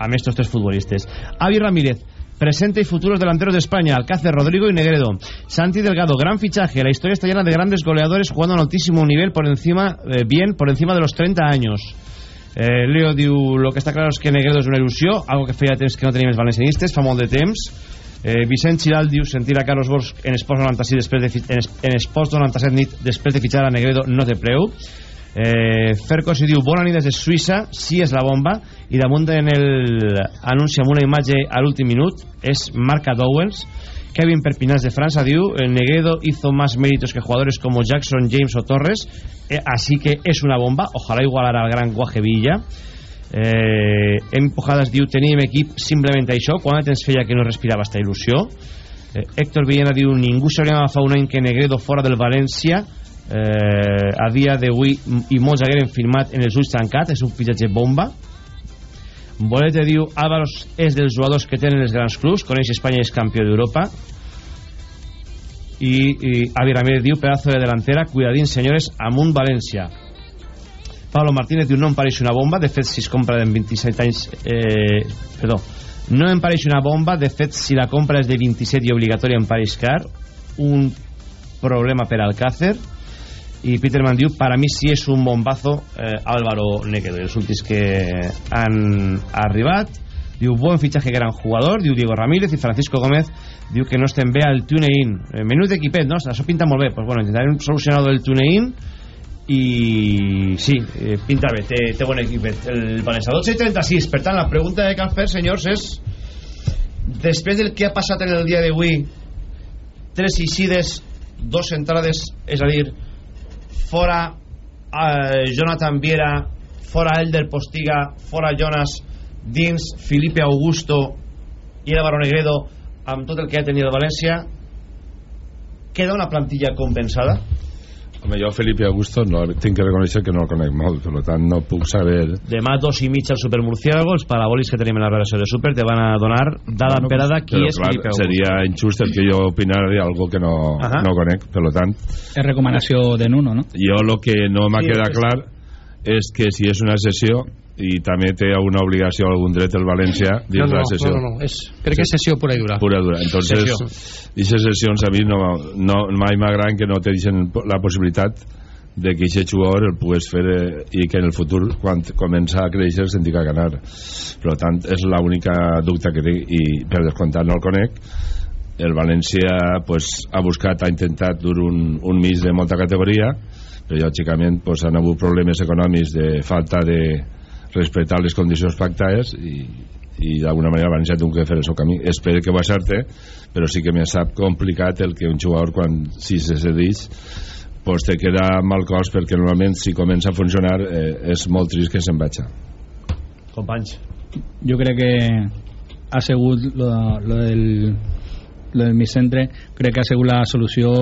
amb estos tres futbolistes. Avi Ramírez, presente y futuros delanteros de España, Alcácer, Rodrigo y Negredo. Santi Delgado, gran fichaje. La historia está llena de grandes goleadores jugando a altísimo nivel por encima, eh, bien, por encima de los 30 años. Eh, Leo diu, lo que està clar és que Negredo és una il·lusió, algo que feia temps que no teníem els valencianistes, fa molt de temps. Eh, Vicent Giral diu sentir a Carlos Bosch en Esports 96 després de, en, en Esports 97 nit de fitxar a Negredo no té preu. Eh, Fercos i diu bona nit des de Suïssa sí és la bomba i damunt en el anunci amb una imatge a l'últim minut és Marca Dowens Kevin Perpinás de França diu Neguedo hizo más méritos que jugadores como Jackson, James o Torres eh, así que es una bomba ojalá igualar al gran Guaje Villa eh, M. Pujadas diu teníem equip simplement això quan temps feia que no respirava esta il·lusió eh, Héctor Villena diu ningú s'hauria d'agafar un any que Negredo fora del València eh, a dia d'avui i molts hagueren firmat en els ulls tancats és un pitjatge bomba. Bolete diu Álvaros és dels jugadors que tenen els grans clubs coneix Espanya i és campió d'Europa. I, i Avi Ramírez diu pedazo de delantera cuidadín senyores amunt València. Pablo Martínez diu no em pareix una bomba de fet si es compra en 27 anys eh, perdó no em pareix una bomba de fet si la compra és de 27 i obligatòria em pareix car un problema per Alcácer i Peterman diu para mí sí és un bombazo eh, Álvaro Negredo els últims que han arribat. Diu buen fitxaje gran jugador diu Diego Ramírez i Francisco Gómez diu que no estem bé al tune-in. Eh, menut equipet, no? això pinta molt pues bueno, intentarem solucionar el tune-in i sí, eh, pinta bé té, té bon equipet el València 12 i 36 per tant la pregunta que cal fer senyors és després del que ha passat en el dia d'avui tres incides dos entrades és a fora eh, Jonathan Viera fora Elder Postiga fora Jonas dins Felipe Augusto i Álvaro Negredo amb tot el que ha tenit el València queda una plantilla compensada Home, jo Felipe Augusto no, tinc que reconèixer que no el conec molt, per tant no puc saber... Demà dos i mig al Super Murciélago, els parabolis que tenim en la relació de Super te van a donar dada bueno, emperada qui però, és clar, Felipe Augusto. Seria injust el que jo opinara d'algo que no, no conec, per tant... És recomanació de Nuno, no? Jo el que no m'ha Sí, quedat clar és que si és una sessió i també té una obligació algun dret el València dins No, no, la sessió no, no, no. És, crec que és sessió pura i dura. pura dura entonces Sessió. aquestes sessions a mi no, no, mai m'agraden que no te deixen la possibilitat de que aquest jugador el pugues fer eh, i que en el futur quan comença a créixer se'n diga ganar per tant és l'única dubte que tinc i per descomptat no el conec el València pues, ha buscat, ha intentat dur un, un mig de molta categoria però lògicament pues, han hagut problemes econòmics de falta de respectar les condicions pactades i, i d'alguna manera València té que fer el seu camí. Espero que ho acerte però sí que me sap complicat el que un jugador quan si se cedeix pues te queda mal cos perquè normalment si comença a funcionar eh, és molt trist que se'n vagi. Companys. Jo crec que ha sigut lo, lo del lo del Micentre crec que ha sigut la solució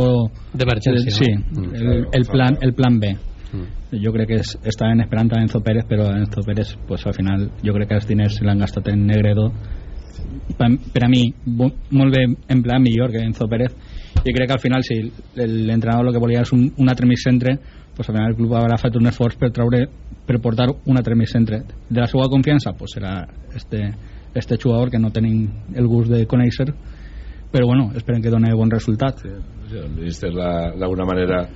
d'emergència sí, no? Mm, el, el, plan, el plan B Mm. jo crec que es, estaven esperant a Enzo Pérez però Enzo Pérez pues, al final jo crec que els diners l'han gastat en Negredo. Per, per a mi molt bé en plan millor que Enzo Pérez. I crec que al final si l'entrenador el que volia és un, un altre mig centre pues al final el club haurà fet un esforç per traure per portar un altre mig centre de la seva confiança pues serà este, este jugador que no tenim el gust de conèixer però bueno, esperem que doni bon resultat vist d'alguna manera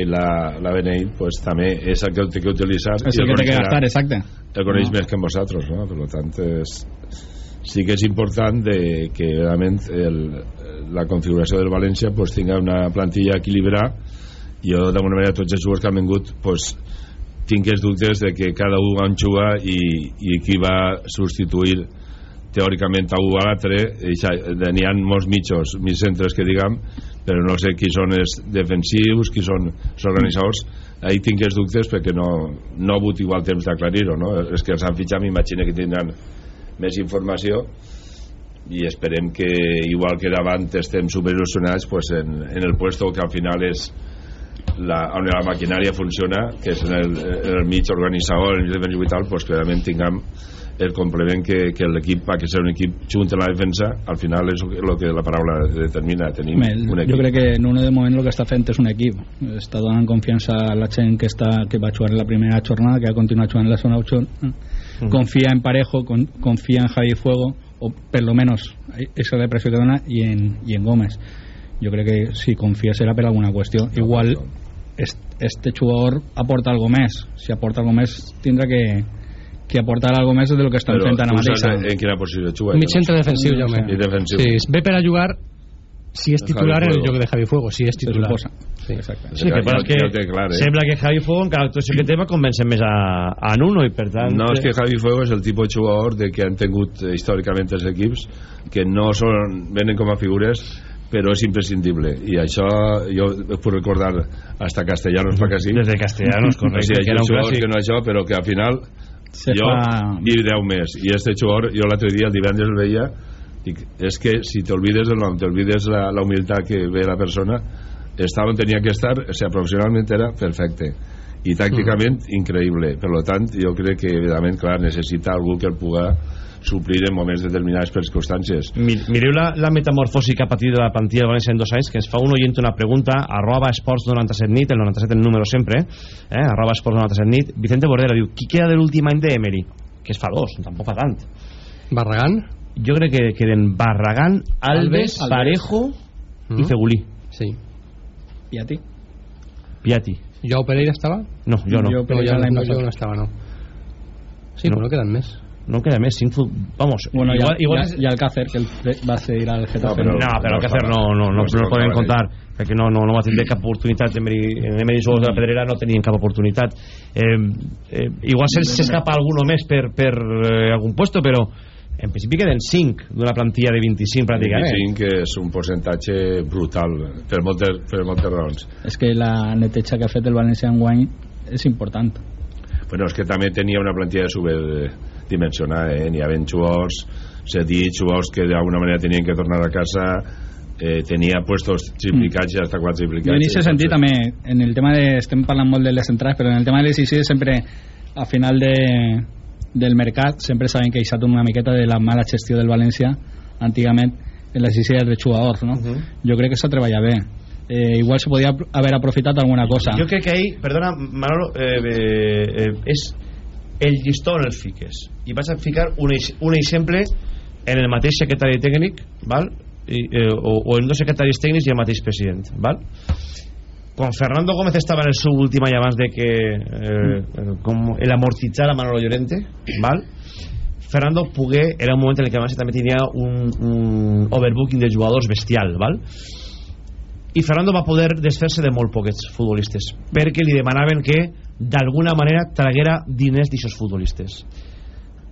i la, la BNI pues, també és el que té que utilitzar És el que té que gastar, exacte. el coneix No. més que vosaltres no? per tant és, sí que és important de que realment el, la configuració del València pues, tinga una plantilla equilibrada jo d'alguna manera tots els jugadors que han vingut pues, tinc els dubtes de que cada un en juga i, i qui va substituir teòricament a un a l'altre i n'hi ha molts mitjos mig centres que diguem però no sé qui són els defensius qui són els organitzadors ahí tinc els dubtes perquè no, no ha hagut igual temps d'aclarir-ho no? és que els han fitxat m'imagino que tindran més informació i esperem que igual que davant estem superil·lusionats pues en, en el puesto que al final és la, on la maquinària funciona que és en el, en el mig organitzador el mig defensiu i tal pues clarament tinguem el complement que, que l'equip ha que ser un equip junt en la defensa al final és el que la paraula determina. Tenim Home, un jo equip crec que Nuno de moment el que està fent és un equip. Està donant confiança a la gent que, està, que va jugar en la primera jornada que ha continuat jugant en la zona 8 confia en Parejo con- confia en Javi Fuego o per lo menos esa la impressió que dona i en, i en Gómez. Jo crec que si confia serà per alguna qüestió igual est, este jugador aporta algo més si aporta algo més tindrà que que aportar algo més de lo que però fent ara mateix en quina posició juga Mig centre defensiu, Jaume. i defensiu Sí, ve per a jugar si és titular en el lloc de Javi Fuego, si és titular. Sí. Exacte. Sí, que passa que, que clar, eh? sembla que Javi Fuego, en cada actuació que té, va convencent més a, a Nuno, i per tant... No, és que Javi Fuego és el tipus de jugador de que han tingut eh, històricament els equips que no són, venen com a figures però és imprescindible i això jo puc recordar hasta Castellanos pa casi Des de Castellanos, correcte, [LAUGHS] o sigui, que era un clàssic. que no això però que al final Se jo fa- i 10 més. I este jugador jo l'altre dia el divendres el veia dic, és que si t'olvides el nom t'olvides la, la humilitat que ve la persona estava on tenia que estar o sigui, professionalment era perfecte. I tàcticament increïble. Per lo tant jo crec que evidentment clar, necessita algú que el puga suplir en moments determinades per circumstàncies Mi- Mireu la, la metamorfosi que ha patit la plantilla de València en dos anys, que ens fa un oient una pregunta, arroba esports 97 nit, el 97 el número sempre, eh? arroba esports 97 nit, Vicente Bordera diu, qui queda de l'últim any d'Emery? Que es fa dos, tampoc fa tant. Barragán? Jo crec que queden Barragán, Alves, Alves. Parejo i Mm. Fegulí. Sí. ¿Y a ti? Piatti. ¿Joao Pereira estaba? No, jo no. Jo No, Pereira no, passat. jo no estava, no. Sí, No. no, no queden més. No queda més, cinc fut... Vamos, Bueno, igual, y, igual y, és- y Alcácer, que el va a seguir al Getafe. pero- no, però no el hacer estava. no, no, no, No no, podem contar perquè no, no, no va tindre cap oportunitat. Emery, Emery jugadors de la Pedrera no tenien cap oportunitat. Eh, eh, igual se s'escapa alguno més per, per eh, algun puesto però en principi queden 5 d'una plantilla de 25 pràcticament. 25 que és un percentatge brutal per moltes, per moltes raons. És que la neteja que ha fet el València en guany és important. bueno, és que també tenia una plantilla superdimensionada eh? n'hi havia jugadors cedits, jugadors que d'alguna manera tenien que tornar a casa eh, tenia puestos triplicats i hasta Jo quadriplicats en aquest sentit també, en el tema de... Estem parlant molt de les entrades, però en el tema de les ICI sempre, a final de, del mercat, sempre saben que ha una miqueta de la mala gestió del València antigament en les ICI de jugadors, no? Jo crec que s'ha treballat bé. Eh, igual se podia haver aprofitat alguna cosa. jo crec que ahí, perdona Manolo eh, eh, eh, és el llistó on el fiques i vas a ficar un, un exemple en el mateix secretari tècnic val? I, eh, o, o en dos secretaris tècnics i el mateix president val? quan Fernando Gómez estava en el seu últim any abans de que eh, eh, com el amortitzar a Manolo Llorente val? Fernando Pugué era un moment en el que València també tenia un, un overbooking de jugadors bestial val? i Fernando va poder desfer-se de molt poquets futbolistes perquè li demanaven que d'alguna manera traguera diners d'aixòs futbolistes.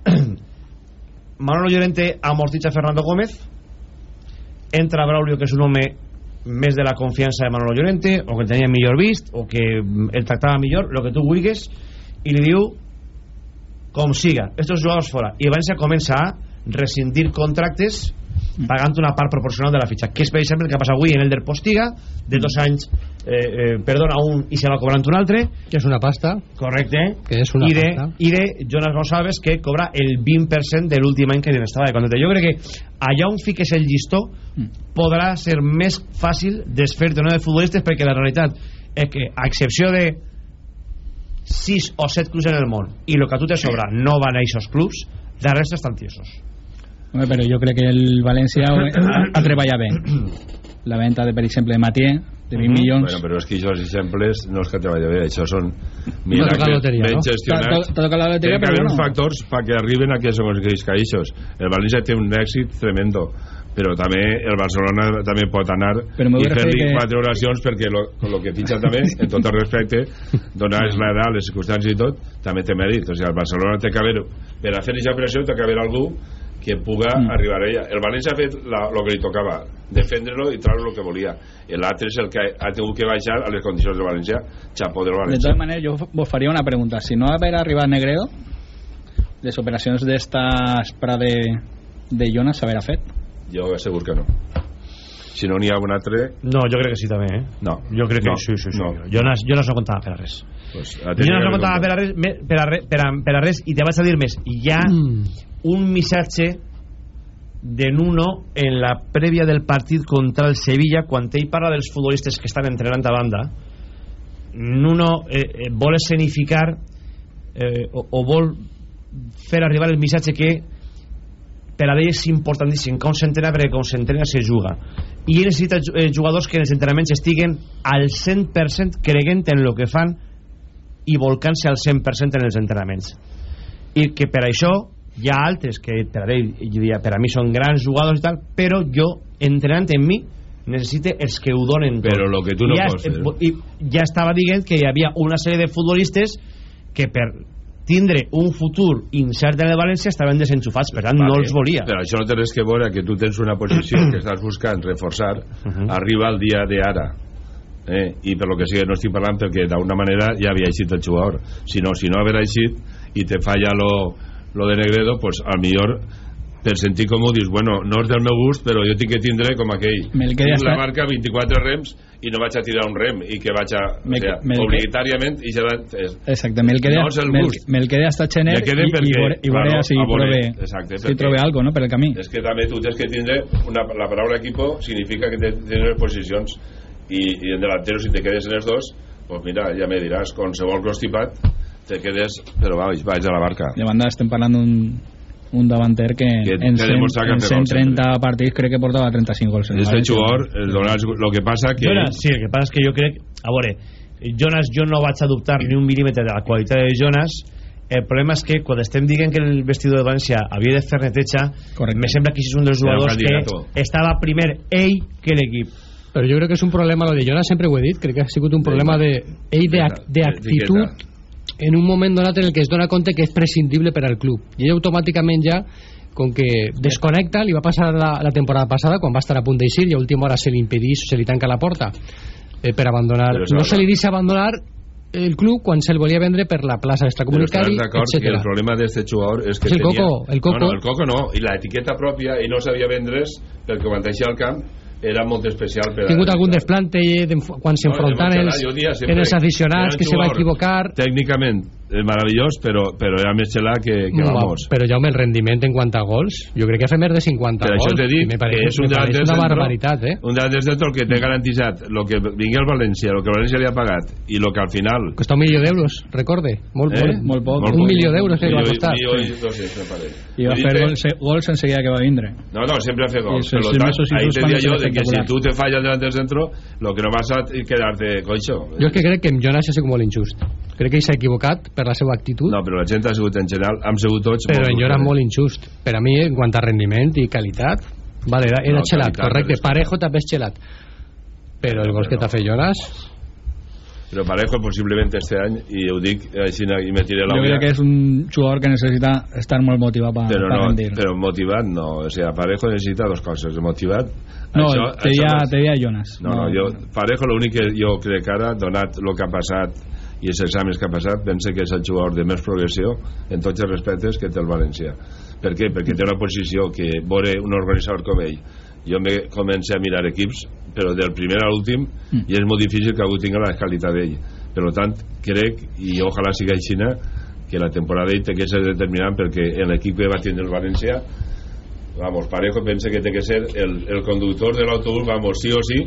[CLEARS THROAT] Manolo Llorente amortitza Fernando Gómez. Entra Braulio que és un home més de la confiança de Manolo Llorente o que el tenia millor vist o que el tractava millor, el que tu vulguis i li diu com siga, estos jugadors fora i València comença a rescindir contractes pagant una part proporcional de la fitxa. Que és per exemple el que passa avui en el del Postiga de dos anys eh, eh, perdona un i se va cobrant un altre. Que és una pasta. correcte. Que és una i de, pasta. i de Jonas Gonçalves que cobra el 20% de l'últim any que estava de contracte jo crec que allà on fiques el llistó podrà ser més fàcil desfer-te no de futbolistes perquè la realitat és que a excepció de 6 o 7 clubs en el món i el que a tu te sobra no van a aquests clubs la resta estan tiesos Home, però jo crec que el València ha, [COUGHS] ha treballat bé. La venta, de, per exemple, de Matié, de 20 milions... Bueno, però és que aquests exemples no és que treballa bé, això són miracles loteria, ben no? gestionats. T'ha tocat la loteria, que però bueno. uns factors perquè arriben a que s'aconsegueix caixos. El València té un èxit tremendo, però també el Barcelona també pot anar i fer-li referir que- quatre oracions perquè lo, con lo que fitxa també, en tot el respecte, donar l'edat, les circumstàncies i tot, també té mèrit. O sigui, el Barcelona té que haver, per a fer aquesta operació, té que haver algú que puga Mm. arribar a ella. El València ha fet el que li tocava, defendre-lo i treure el que volia. L'altre és el que ha tingut que baixar a les condicions del València. Xapó del De València. todas maneras, yo vos faría una pregunta. Si no haber arribat Negredo, les operacions d'estas para de, de Jonas s'haver fet? Jo segur que no. Si no n'hi ha un altre... no, jo crec que sí també eh? No. jo crec que No, sí, sí, sí. no. Jonas, Jonas no comptava per a res Pues, jo no comptava per a res, per a, re- per a, per a res i te vaig a dir més hi ha un missatge de Nuno en la prèvia del partit contra el Sevilla quan ell parla dels futbolistes que estan entrenant a banda. Nuno eh, eh, vol escenificar eh, o, o vol fer arribar el missatge que per a ell és importantíssim com s'entrena perquè com s'entrena se juga. I necessita eh, jugadors que en els entrenaments estiguen al 100% creguent en el que fan i volcant-se al 100% en els entrenaments i que per això hi ha altres que per a, ell, diria, per a mi són grans jugadors i tal però jo entrenant en mi necessite els que ho donen tot. Però lo que tu no ja, pots. I ja estava dient que hi havia una sèrie de futbolistes que per tindre un futur incert en el València estaven desenxufats, per tant no els volia. Però això no té res que veure que tu tens una posició [CLEARS THROAT] que estàs buscant reforçar, arriba al dia d'ara. Eh? I per lo que sigui no estic parlant perquè d'una manera ja havia eixit el jugador. Si no, si no haver eixit i te falla lo, lo de Negredo, pues al millor per sentir com ho dius, bueno, no és del meu gust però jo tinc que tindre com aquell Me el quería tinc la marca 24 rems i no vaig a tirar un rem i que vaig a, Me- o sea, me i serà, és, Exacte, me'l quedé, No és el gust. me'l quedé hasta Chener Me quedé i, i, veure, i veure claro, si veure, prove, exacte, si trobe algo no, per el camí. és que també tu tens que tindre una, la paraula equipo significa que tens posicions i, i en delantero si te quedes en els dos pues mira, ja me diràs qualsevol constipat te quedes, però vaig, vaig a la barca De banda estem parlant d'un un davanter que, Que en, té 100, demostrat que en té gols 130 partits crec que portava 35 gols. el este València. jugador el donar, lo que passa que Jonas, sí, el que passa és que jo crec... A veure, Jonas, jo no vaig a dubtar ni un mil·límetre de la qualitat de Jonas. El problema és que quan estem dient que el vestidor de València havia de fer neteja, me sembla que és un dels jugadors que estava primer ell que l'equip. Però jo crec que és un problema, lo de Jonas sempre ho he dit, crec que ha sigut un problema de, ell de, de actitud en un moment donat en el que es dona compte que és prescindible per al club. I ell automàticament ja, com que desconnecta, li va passar la, la temporada passada, quan va estar a punt d'eixir, i a última hora se li impedís, se li tanca la porta eh, per abandonar. No se li deixa abandonar el club quan se'l volia vendre per la plaça extracomunitari, d'acord que el etc. problema d'este jugador és que És el tenia... Coco, el Coco. No, no, el Coco no, i la etiqueta pròpia i no sabia vendre's perquè quan deixia al camp era molt especial per Ha tingut algun desplante de, quan s'enfrontant No, els, en els aficionats que se va equivocar? tècnicament és meravellós però, però era més xelà que, que No, vamos però Jaume, el rendiment en quant a gols jo crec que ha fet més de 50 per gols això t'he dit pareix, que és un me pareix delanter una centro- barbaritat eh? un delanter centro que té garantitzat el que vingui al València, el que el València li ha pagat i el que al final costa un milió d'euros, recorde molt, Eh? molt, Molt poc. un milió d'euros que li va costar milió i 200 me pareix. I va fer gols, gols enseguida que va vindre. No, no, siempre hace Y gol. eso- Por lo sí, tanto, eso sí, ahí sus te yo son de que si tú te fallas delante del centro, lo que no vas a quedarte coixo. jo és que crec que en Jonas ha sigut molt injust crec que s'ha equivocat per la seva actitud? No, però la gent ha sigut en general, hem sigut tots... però en Jonas diferents. molt injust. Per a mi en quant a rendiment i qualitat vale, era, era No, xelat, qualitat, correcte, però és- Parejo també és xelat. Però el gol que t'ha fet Jonas Però Parejo possiblement este any, i ho dic així i me tiré la Jo crec que és un jugador que necessita estar molt motivat per però, no, rendir. però motivat no, o sigui, Parejo necessita dos coses, motivat... No, això- te això dia, no és- te dia Jonas. No, no, jo, Parejo l'únic que jo crec ara, donat el que ha passat i els exàmens que ha passat, pense que és el jugador de més progressió en tots els respectes que té el València. Per què? Perquè té una posició que veure un organitzador com ell jo me comencé a mirar equips però del primer a l'últim Mm. i és molt difícil que algú tingui la qualitat d'ell per tant crec i ojalà siga així que la temporada d'ell té que ser determinant perquè l'equip que va tindre el València vamos, Parejo pensa que té que ser el, el conductor de l'autobús, vamos, sí o sí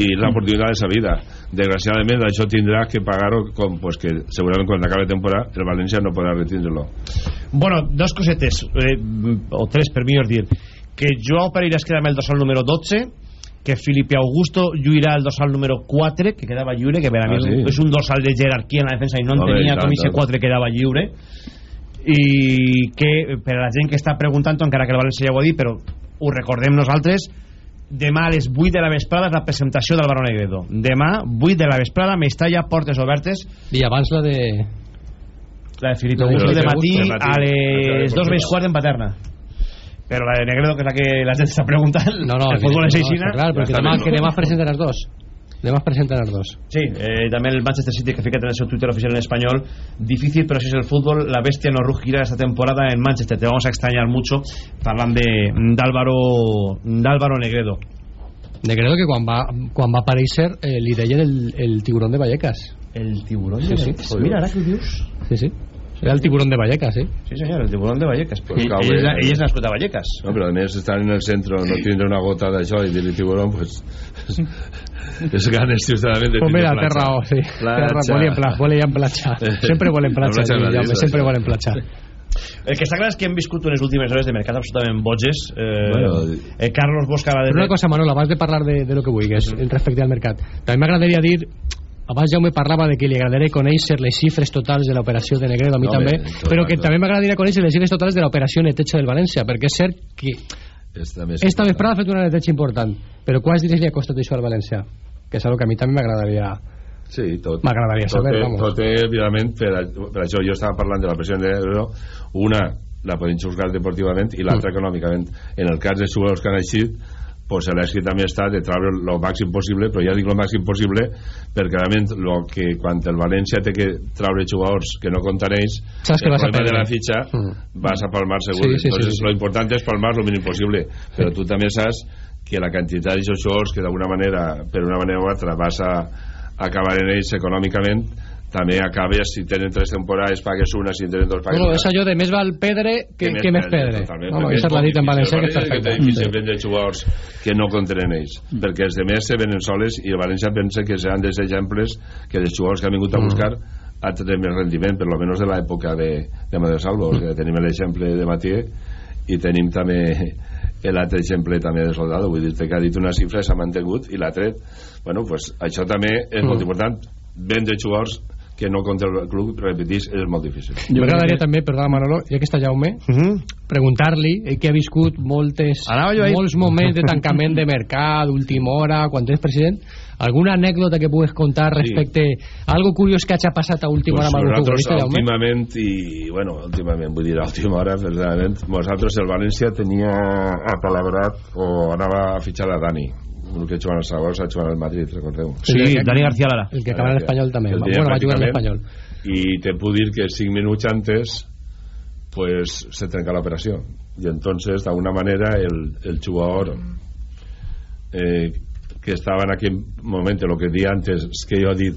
i l'oportunitat de sa vida desgraciadament això tindrà que pagar-ho com, pues que segurament quan acabi la temporada el València no podrà retindre-lo Bueno, dos cosetes, eh, o tres per millor dir. Que Joao Pereira es queda amb el dorsal número 12, que Filipe Augusto lluirà el dorsal número 4, que quedava lliure, que per a mi Ah, sí? és un dorsal de jerarquia en la defensa i no en Home, tenia com tant. 4 quedava lliure. I que per a la gent que està preguntant, encara que el València ja ho ha dit, però ho recordem nosaltres, demà a les 8 de la vesprada és la presentació d'Alvaro Negredo. Demà, 8 de la vesprada, Mestalla, portes obertes, i abans la de la de Filipe de Augusto de Filipe matí a les 2 menys quart en Paterna. Però la de Negredo que és la que la gent està preguntant no, no, el futbol és així no, està clar, perquè demà, que demà es presenten els dos demà es presenten els dos Sí, eh, també el Manchester City que ha ficat en el seu Twitter oficial en español difícil pero si es el fútbol la bestia no rugirá esta temporada en Manchester te vamos a extrañar mucho parlant de d'Álvaro d'Álvaro Negredo Negredo que quan va, quan va aparèixer eh, li deien el, el tiburón de Vallecas el tiburón sí, de sí. Vallecas. mira ara que ho dius sí, sí. era el tiburón de Vallecas eh? sí senyor, el tiburón de Vallecas Pues ell, cau, ell, és, eh? ell és nascut a Vallecas No, però a més estar en el centre no tindre una gota d'això i dir-li tiburón pues, [LAUGHS] és ganes ciutadament de tindre té platja. raó, sí. Raó, volen pla- volen platja. Sempre volen platja, La platja gradissa, Jaume, sempre volen platja. El que està clar és que hem viscut unes últimes hores de mercat absolutament boges. Eh, Bueno, eh, Carlos Bosca va Però una cosa, Manolo, abans de parlar de, de lo que vulguis, respecte al mercat, també m'agradaria dir abans Jaume parlava de que li agradaria conèixer les xifres totals de l'operació de Negredo, a mi No, també, tot però que clar. també m'agradaria conèixer les xifres totals de l'operació neteja del València, perquè és cert que Esta, més esta vesprada ha fet una neteja important, Però quants diners li ha costat això al València? Que és una que a mi també m'agradaria... Sí, tot. M'agradaria tot saber, té, vamos. Tot té, evidentment, per, a- per això jo estava parlant de la pressió de l'euro, una la podem juzgar deportivament i l'altra econòmicament. En el cas dels jugadors que han eixit, pues l'èxit també està de treure el màxim possible, però ja dic el màxim possible perquè realment lo que quan el València té que treure jugadors que no ells, Saps que el problema de la fitxa vas a palmar segur. Sí, sí, sí, Entonces, sí. lo importante es palmar lo mínimo posible, però tu també saps que la quantitat d'aquests jugadors que d'alguna manera, per una manera o altra, vas a acabar en ells econòmicament també acabes, si tenen tres temporades pagues una, si en tenen dos pagues Bueno, és allò de més val pedre que, que més pedre. totalment, No, no, perquè això és l'ha molt dit en valencià, que és València perfecte. és difícil vendre jugadors que no contenen ells perquè els de més se venen soles i el València pensa que seran dels exemples que els jugadors que han vingut a buscar a tenir més rendiment, per lo menos de l'època de, de Madre Salvo, que tenim l'exemple de Matier i tenim també l'altre exemple també de Soldado. Vull dir que ha dit una xifra i s'ha mantingut i l'ha tret. Bueno, pues, això també és molt Mm. important. Vendre jugadors que no contra el club, repetís, és molt difícil M'agradaria també, perdona Manolo, ja que està Jaume, preguntar-li, ell que ha viscut moltes, jo ahí. molts moments de tancament de mercat, última hora, quan és president, alguna anècdota que pugues contar respecte a algo curiós que hagi passat a última hora amb futbolista, Jaume? últimament i bueno, últimament, vull dir a última hora verdaderament, nosaltres el València tenia apalabrat o anava a fitxar a Dani el que jugava al Saragossa, jugava al Madrid recordeu Sí, Dani García Lara. el que acaba en l'Espanyol també. El Bueno, va jugar en pràcticament, i te puc dir que 5 minuts antes pues se trenca l'operació i entonces d'alguna manera el, el jugador eh, que estava en aquell moment el que dia antes és que jo he dit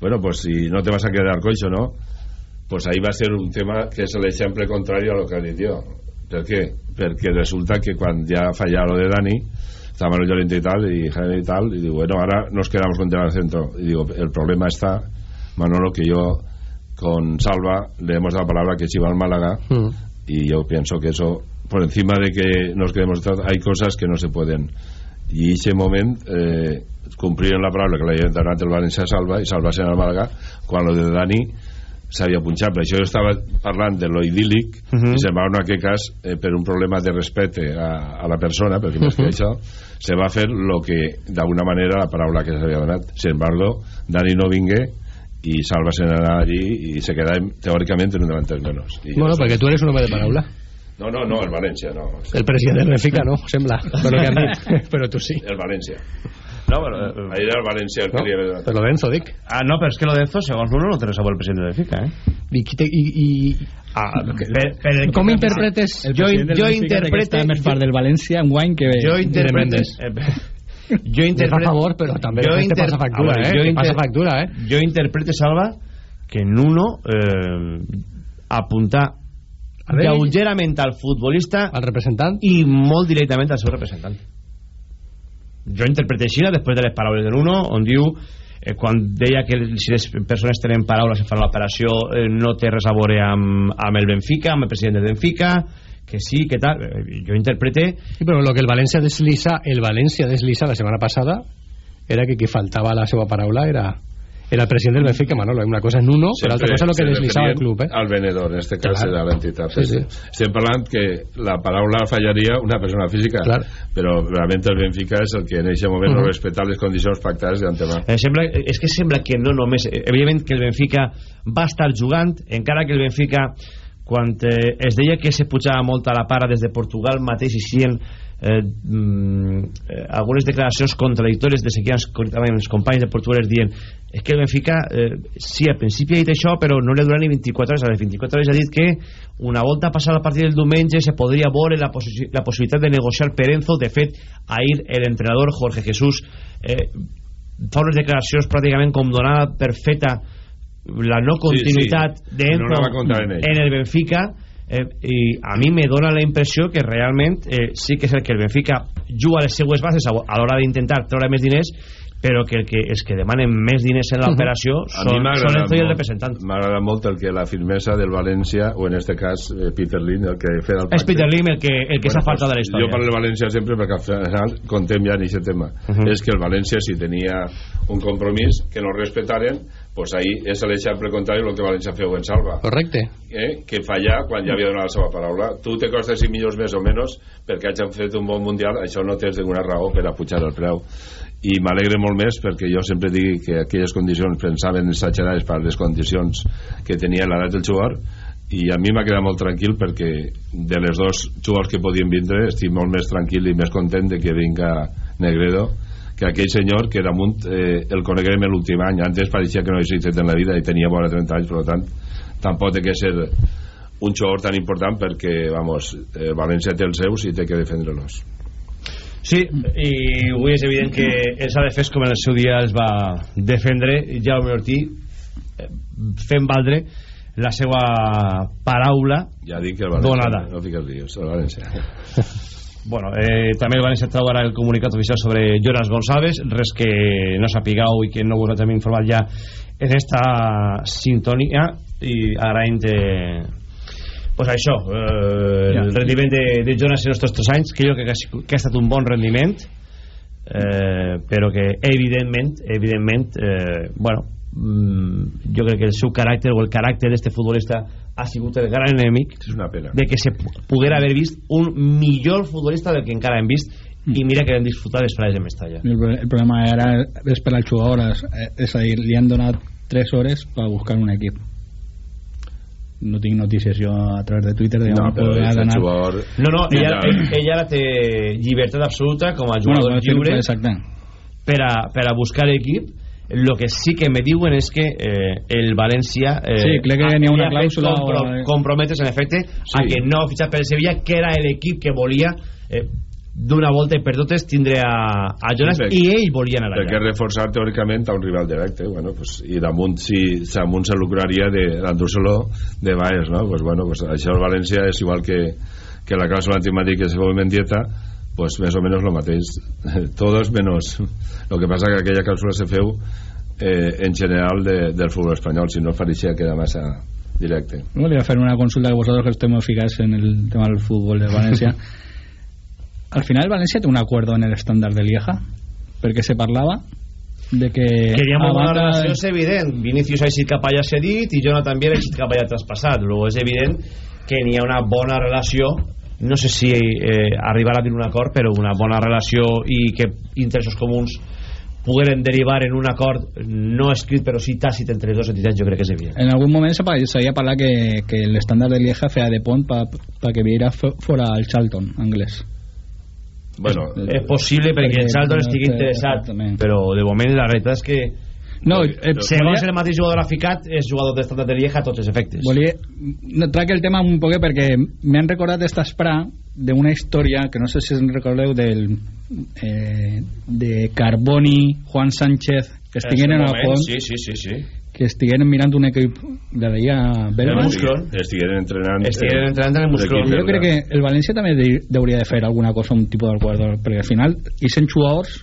bueno pues si no te vas a quedar coixo no? Pues ahí va ser un tema que és l'exemple contrari a lo que he dit jo per què? perquè resulta que quan ja falla lo de Dani estaba Manuel Llorente y tal y Jaime y tal y digo bueno ahora nos quedamos con el centro y digo el problema está Manolo que yo con Salva le hemos dado la palabra que chiva al Málaga y yo pienso que eso por encima de que nos quedemos hay cosas que no se pueden y ese moment eh, cumplieron la palabra que le había donat el València a Salva i Salva se al Málaga quan lo de Dani s'havia punxat per això jo estava parlant de lo idíl·lic Mhm. i se'n va en aquest cas eh, per un problema de respecte a, a la persona perquè més que Mhm. això se va fer lo que d'alguna manera la paraula que s'havia donat sin embargo Dani no vingué i Salva se n'anà allí i se quedà teòricament en un delanter menos I Bueno, perquè tu eres un home de paraula. no, no, no, el València no El president del Benfica no, sembla, [LAUGHS] per lo que han dit. Però tu sí. el València No, però... eh, ahir era el València el que No, havia donat Per lo denso, dic. Ah, no, però és que lo d'Enzo, segons Bruno, no té veure el president de Benfica, eh? I. Ah, per, per Com interpretes... El Jo- jo Benfica interprete- Està més part del València en guany que... jo. [LAUGHS] Eh, jo Interpre... interprete... a favor, però també Jo inter- passa factura, veure, eh? jo passa inter- factura, eh? Jo interprete, Salva, que Nuno eh, apunta A veure- lleugerament al futbolista Al representant? i molt directament al seu representant. Jo interprete així després de les paraules de Nuno, on diu eh, quan deia que si les persones tenen paraules i fan l'operació eh, no té res a veure amb, amb el Benfica, amb el president del Benfica que sí, que tal Eh, jo interprete. Sí, però lo que el València deslisa, el València deslisa la setmana passada era que qui faltava la seva paraula era era el president del Benfica, Manolo. Una cosa és Nuno, però altra cosa és el que se deslizava el club, eh? al venedor, en este cas Clar. era l'entitat Sí, sí. estem parlant que la paraula fallaria una persona física Clar. però realment el Benfica és el que en aquest moment no Mhm. respecta les condicions pactades d'antemà Eh, sembla, és que sembla que no només eh, evidentment que el Benfica va estar jugant encara que el Benfica quan eh, es deia que se pujava molt a la para des de Portugal mateix i sien eh, mm, algunes declaracions contradictòries de seguir concretament els companys de Portugal dient és que el Benfica eh, sí, al principi ha dit això però no li dura ni 24 hores a les 24 hores ha dit que una volta passada el partit del diumenge se podria veure la, possi la possibilitat de negociar per Enzo de fet ahir l'entrenador Jorge Jesús eh, fa unes declaracions pràcticament com donada per feta la no continuïtat Sí, sí. d'Enzo No en el Benfica eh, i a mi me dona la impressió que realment eh, sí que és el que el Benfica juga a les seues bases a, a l'hora d'intentar treure més diners però que, el que els que demanen més diners en l'operació [LAUGHS] són, són Enzo i el representant m'ha agradat molt el que la firmesa del València o en este cas eh, Peter Lim el que feia el és Peter Lim el que, el que s'ha Bueno, faltat de la pues, història Jo parlo de València sempre perquè al final contem ja en aquest tema. Mhm. És que el València si tenia un compromís que no respetaren pues ahí és l'exemple contrari del que València feu en Salva. Correcte. Eh? que fallar quan ja havia donat la seva paraula. Tu te costes 5 milions més o menys perquè hagin fet un bon mundial això no tens ninguna raó per a pujar el preu. I m'alegre molt més perquè jo sempre dic que aquelles condicions pensaven exagerades per les condicions que tenia l'edat del jugador i a mi m'ha quedat molt tranquil perquè de les dos jugadors que podien vindre estic molt més tranquil i més content de que vinga Negredo que aquell senyor que damunt eh, el coneguem l'últim any. Antes pareixia que no havia fet en la vida i tenia vora 30 anys per tant tampoc té que ser un jugador tan important perquè vamos, eh, València té els seus i té que defendre-los. Sí, i avui és evident que els ha de fer com en el seu dia els va defendre Jaume Ortí eh, fent valdre la seva paraula ja dic que el València donada. no fiques dios, el València [LAUGHS] Bueno, eh, també el València trau ara el comunicat oficial sobre Jonas González, res que no s'ha pigat i que no vos hem informat ja en esta sintonia i agraint eh, pues això, eh, Ja. el rendiment de, de Jonas en estos tres anys, que jo crec que, ha que ha estat un bon rendiment, eh, però que evidentment, evidentment, eh, bueno, mm, jo crec que el seu caràcter o el caràcter d'este futbolista ha sigut el gran enemic és una pena de que se poguera haver vist un millor futbolista del que encara hem vist i mira que vam disfrutar les frases de Mestalla El, el problema era esperar el jugador, és, és a dir, li han donat 3 hores per buscar un equip. No tinc notícies jo a través de Twitter de no, però podrà el donar. jugador no, no, ella, ella, [CLEARS THROAT] ella ara té llibertat absoluta com a Bueno, jugador per fer- lliure Exacte. per a, per a buscar equip lo que sí que me diuen és que eh, el València eh, Sí, crec que ha una clàusula compro, o- comprometes en efecte a Sí. que no ha fitxat per el Sevilla que era l'equip que volia eh, d'una volta i per totes tindre a, a Jonas Sí, perquè- i ell volia anar perquè allà reforçar teòricament a un rival directe bueno, pues, i damunt si, si damunt se lucraria d'endur-se-lo de baix no? pues, bueno, pues, això el València és igual que, que la clàusula antimàtic que se feu en dieta pues més o menys lo mateix. [LAUGHS] Todos menos. Lo que passa que aquella clàusula se feu eh, en general de, del futbol espanyol si no pareixia que era massa directe. Volia fer una consulta que vosotros que estem ficats en el tema del fútbol de València. [LAUGHS] Al final València té un acuerdo en el estándar de Lieja perquè se parlava de que que hi ha molt a bona banda- relació és evident. Vinicius ha eixit cap allà cedit i Jonathan també ha eixit cap allà traspassat luego és evident que n'hi ha una bona relació no sé si eh, arribarà a dir un acord però una bona relació i que interessos comuns pogueren derivar en un acord no escrit però sí tàcit entre les dues entitats jo crec que és evident En algun moment s'havia parlat que, que l'estándar de Lieja feia de pont per pa, pa que viera fo- fora el Charlton anglès. bueno, és possible perquè Perquè el Charlton no estigui té- interessat però de moment la realitat és que No, eh, segons volia, el mateix jugador aficat és jugador d'estat de Lieja a tots els efectes. Volia, no, trac el tema un poquet perquè m'han recordat esta espra d'una història que no sé si en recordeu del eh, de Carboni, Juan Sánchez que estigueren En moment, fons. sí, sí, sí, sí. que estigueren mirant un equip de la Lliga belga El estigueren entrenant Estigueren entrenant en el l'equip jo crec que el València també de, hauria de fer alguna cosa un tipus d'acord perquè al final isen jugadors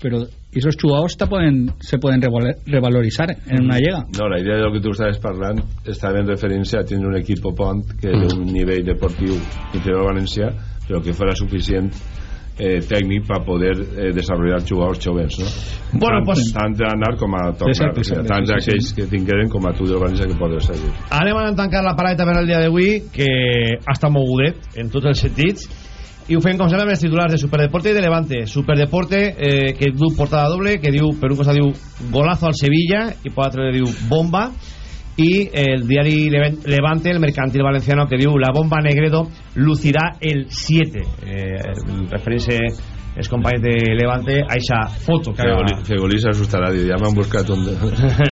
però esos jugadors te poden, se poden revalo- revaloritzar en una lliga No, la idea de lo que tu estaves parlant estava en referència a tindre un equip pont que mm. d'un nivell deportiu inferior al València però que fora suficient eh, tècnic per poder eh, desenvolupar jugadors joves no? Bueno, tant, pues- tant d'anar com a tornar sigui, exacte, tant sí, sí, d'aquells sí. que tingueren com a tu del València que podes seguir Anem a tancar la paradeta per al dia d'avui que ha estat mogudet en tots els sentits i ho fem com sempre amb els titulars de Superdeporte i de Levante. Superdeporte eh, que du portada doble que diu, per un costat diu golazo al Sevilla i per l'altre diu bomba. I el diari Leven- Levante el mercantil valenciano que diu la bomba Negredo lucirà el 7 eh, els companys de Levante a eixa foto que Fegolí, Fegolí s'assustarà ja m'han buscat un... [LAUGHS]